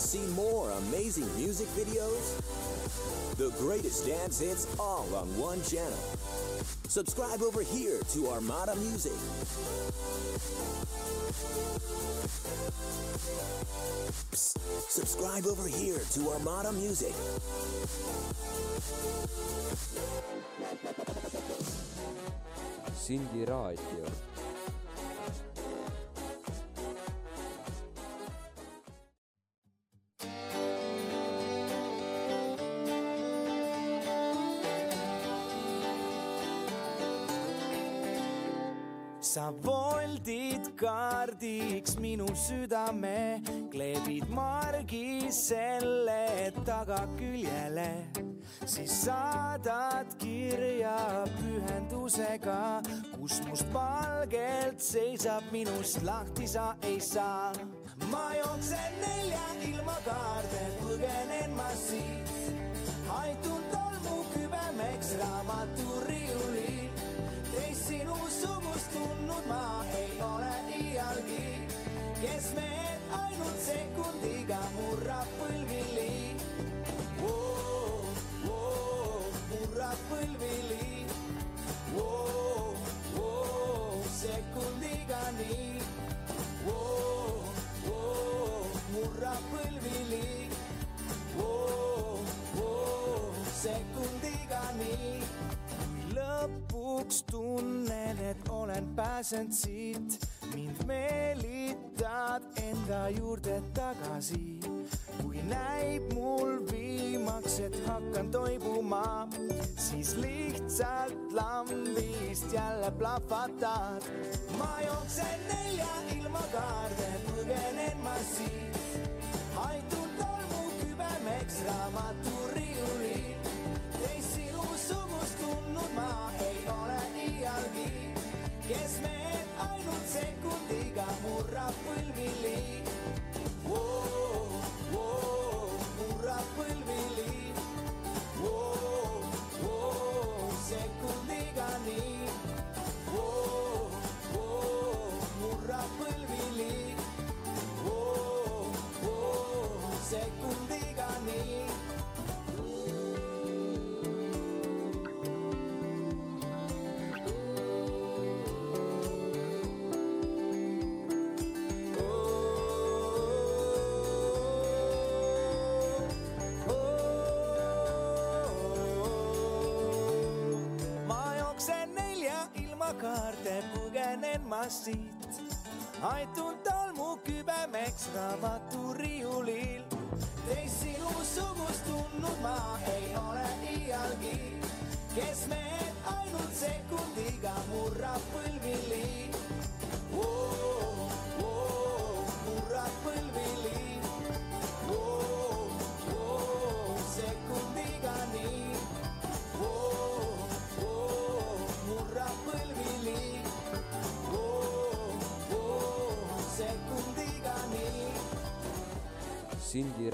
See more amazing music videos? The greatest dance hits all on one channel. Subscribe over here to Armada Music. Psst, subscribe over here to Armada Music. Sindi raadio. südame, kleebid margi selle tagaküljele, siis saadad kirja pühendusega, kus mustvalgelt seisab minust lahti sa ei saa. ma jooksen nelja ilma kaarde, põgenen ma siit, haitun tolmu kübemeks raamaturiiulil, teist sinusugust tundnud ma ei ole kes mehed ainult sekundiga murrab põlvili. murrab põlvili, sekundiga nii, murrab põlvili, sekundiga nii. Lõpuks tunnen, et olen pääsenud siit, mind meelitad enda juurde tagasi. kui näib mul viimaks, et hakkan toibuma, siis lihtsalt lambist jälle plahvatad. ma jooksen nelja ilma kaarde, põgenen ma siit, haitun tolmu kübemeks raamaturiiulil, teist sinusugust tundnud ma ei ole iialgi, kes mehed ainult sekundiga murrab Sindi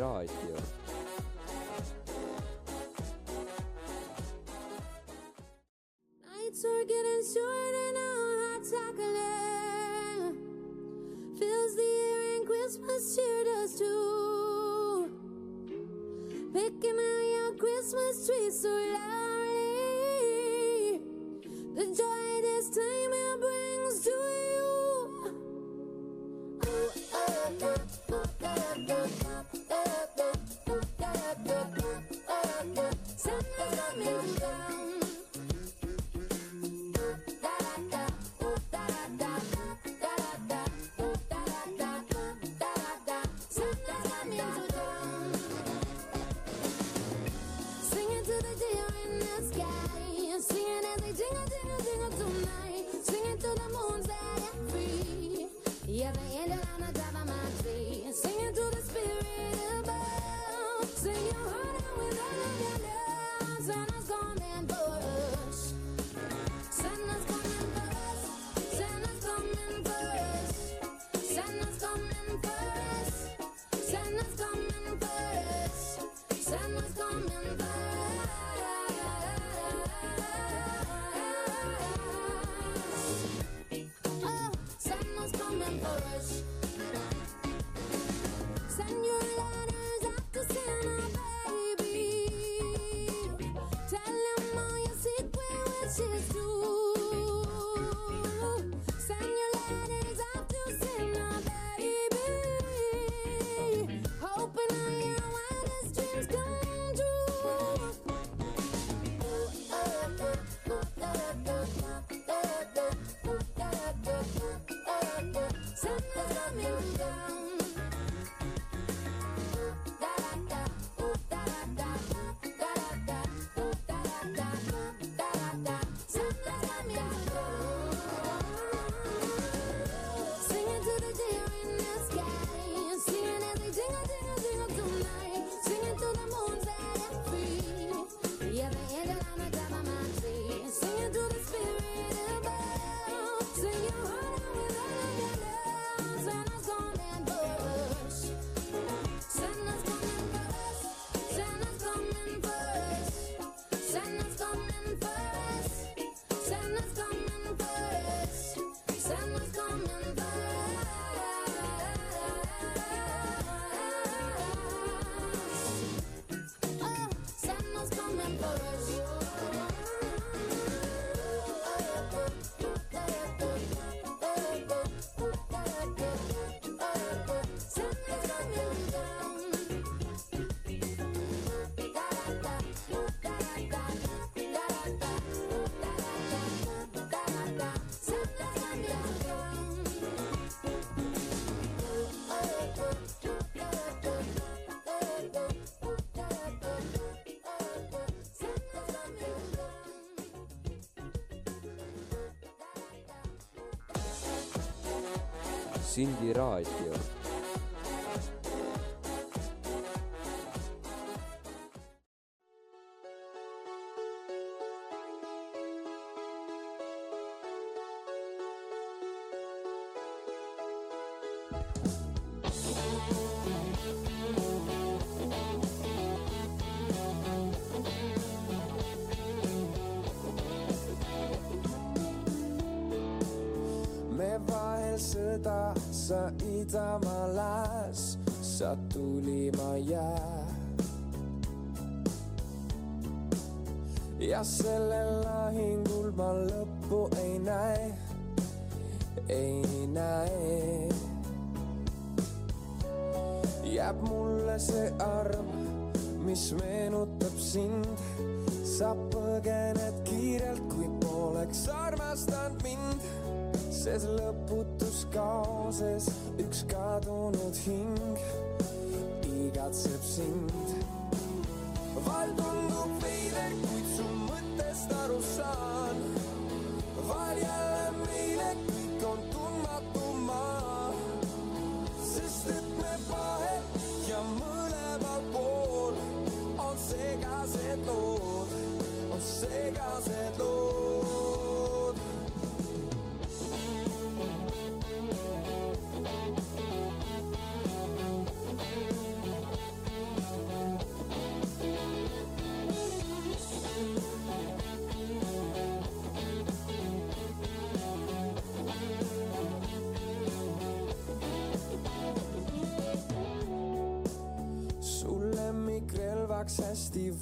Sindi raadio.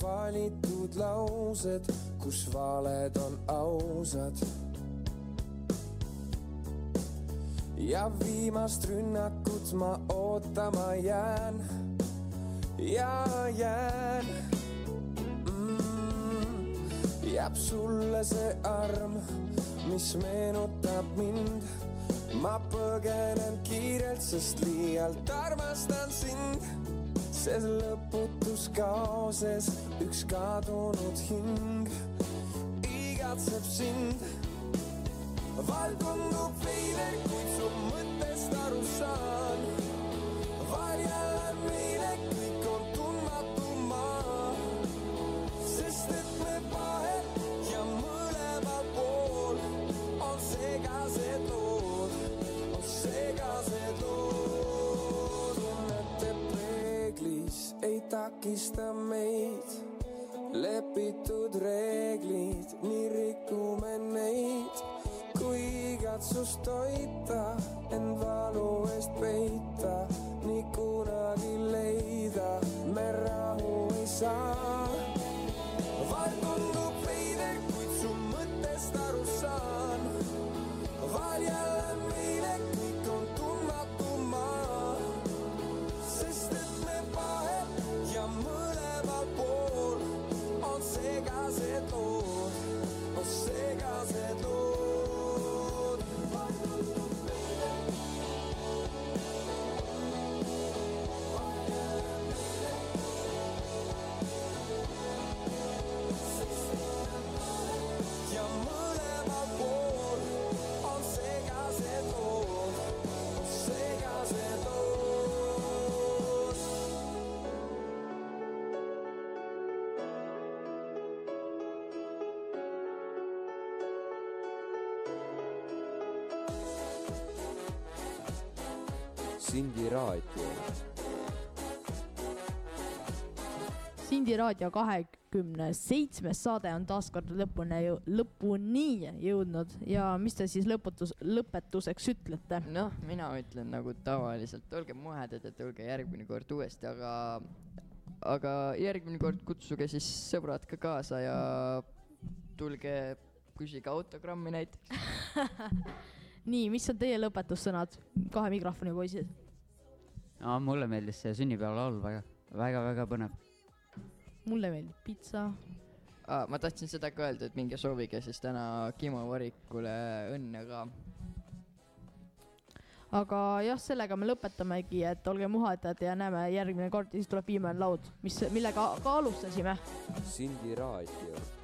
Valitud laused, kus valed on ausad. ja viimast rünnakut ma ootama jään ja jään mm,. jääb sulle see arm, mis meenutab mind. ma põgenen kiirelt, sest liialt armastan sind ses lõputus kaoses üks kadunud hing igatseb sind. val tundub veider, kuid su mõttest aru saan. Ei takista meid lepitud reeglid, nii rikume neid, kui igatsust toita, end valu eest peita, nii kunagi leida me rahu ei saa. val tundub veider, kuid su mõttest aru saan. val perdón. Sindi raadio. Sindi raadio kahekümne seitsmes saade on taas kord lõpuni, lõpuni jõudnud ja mis te siis lõputus, lõpetuseks ütlete? noh, mina ütlen nagu tavaliselt, olge muhedad ja tulge järgmine kord uuesti, aga, aga järgmine kord kutsuge siis sõbrad ka kaasa ja tulge küsige autogrammi näiteks. nii, mis on teie lõpetussõnad, kahe mikrofoni poisid? aa, mulle meeldis see sünnipäevalaul väga, väga-väga põnev. mulle meeldib pitsa. Ah, ma tahtsin seda ka öelda, et minge soovige siis täna Kimo Varikule õnne ka. aga jah, sellega me lõpetamegi, et olge muhedad ja näeme järgmine kord ja siis tuleb viimane laud, mis, millega ka alustasime. Sindi raadio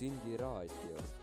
Sindi raadio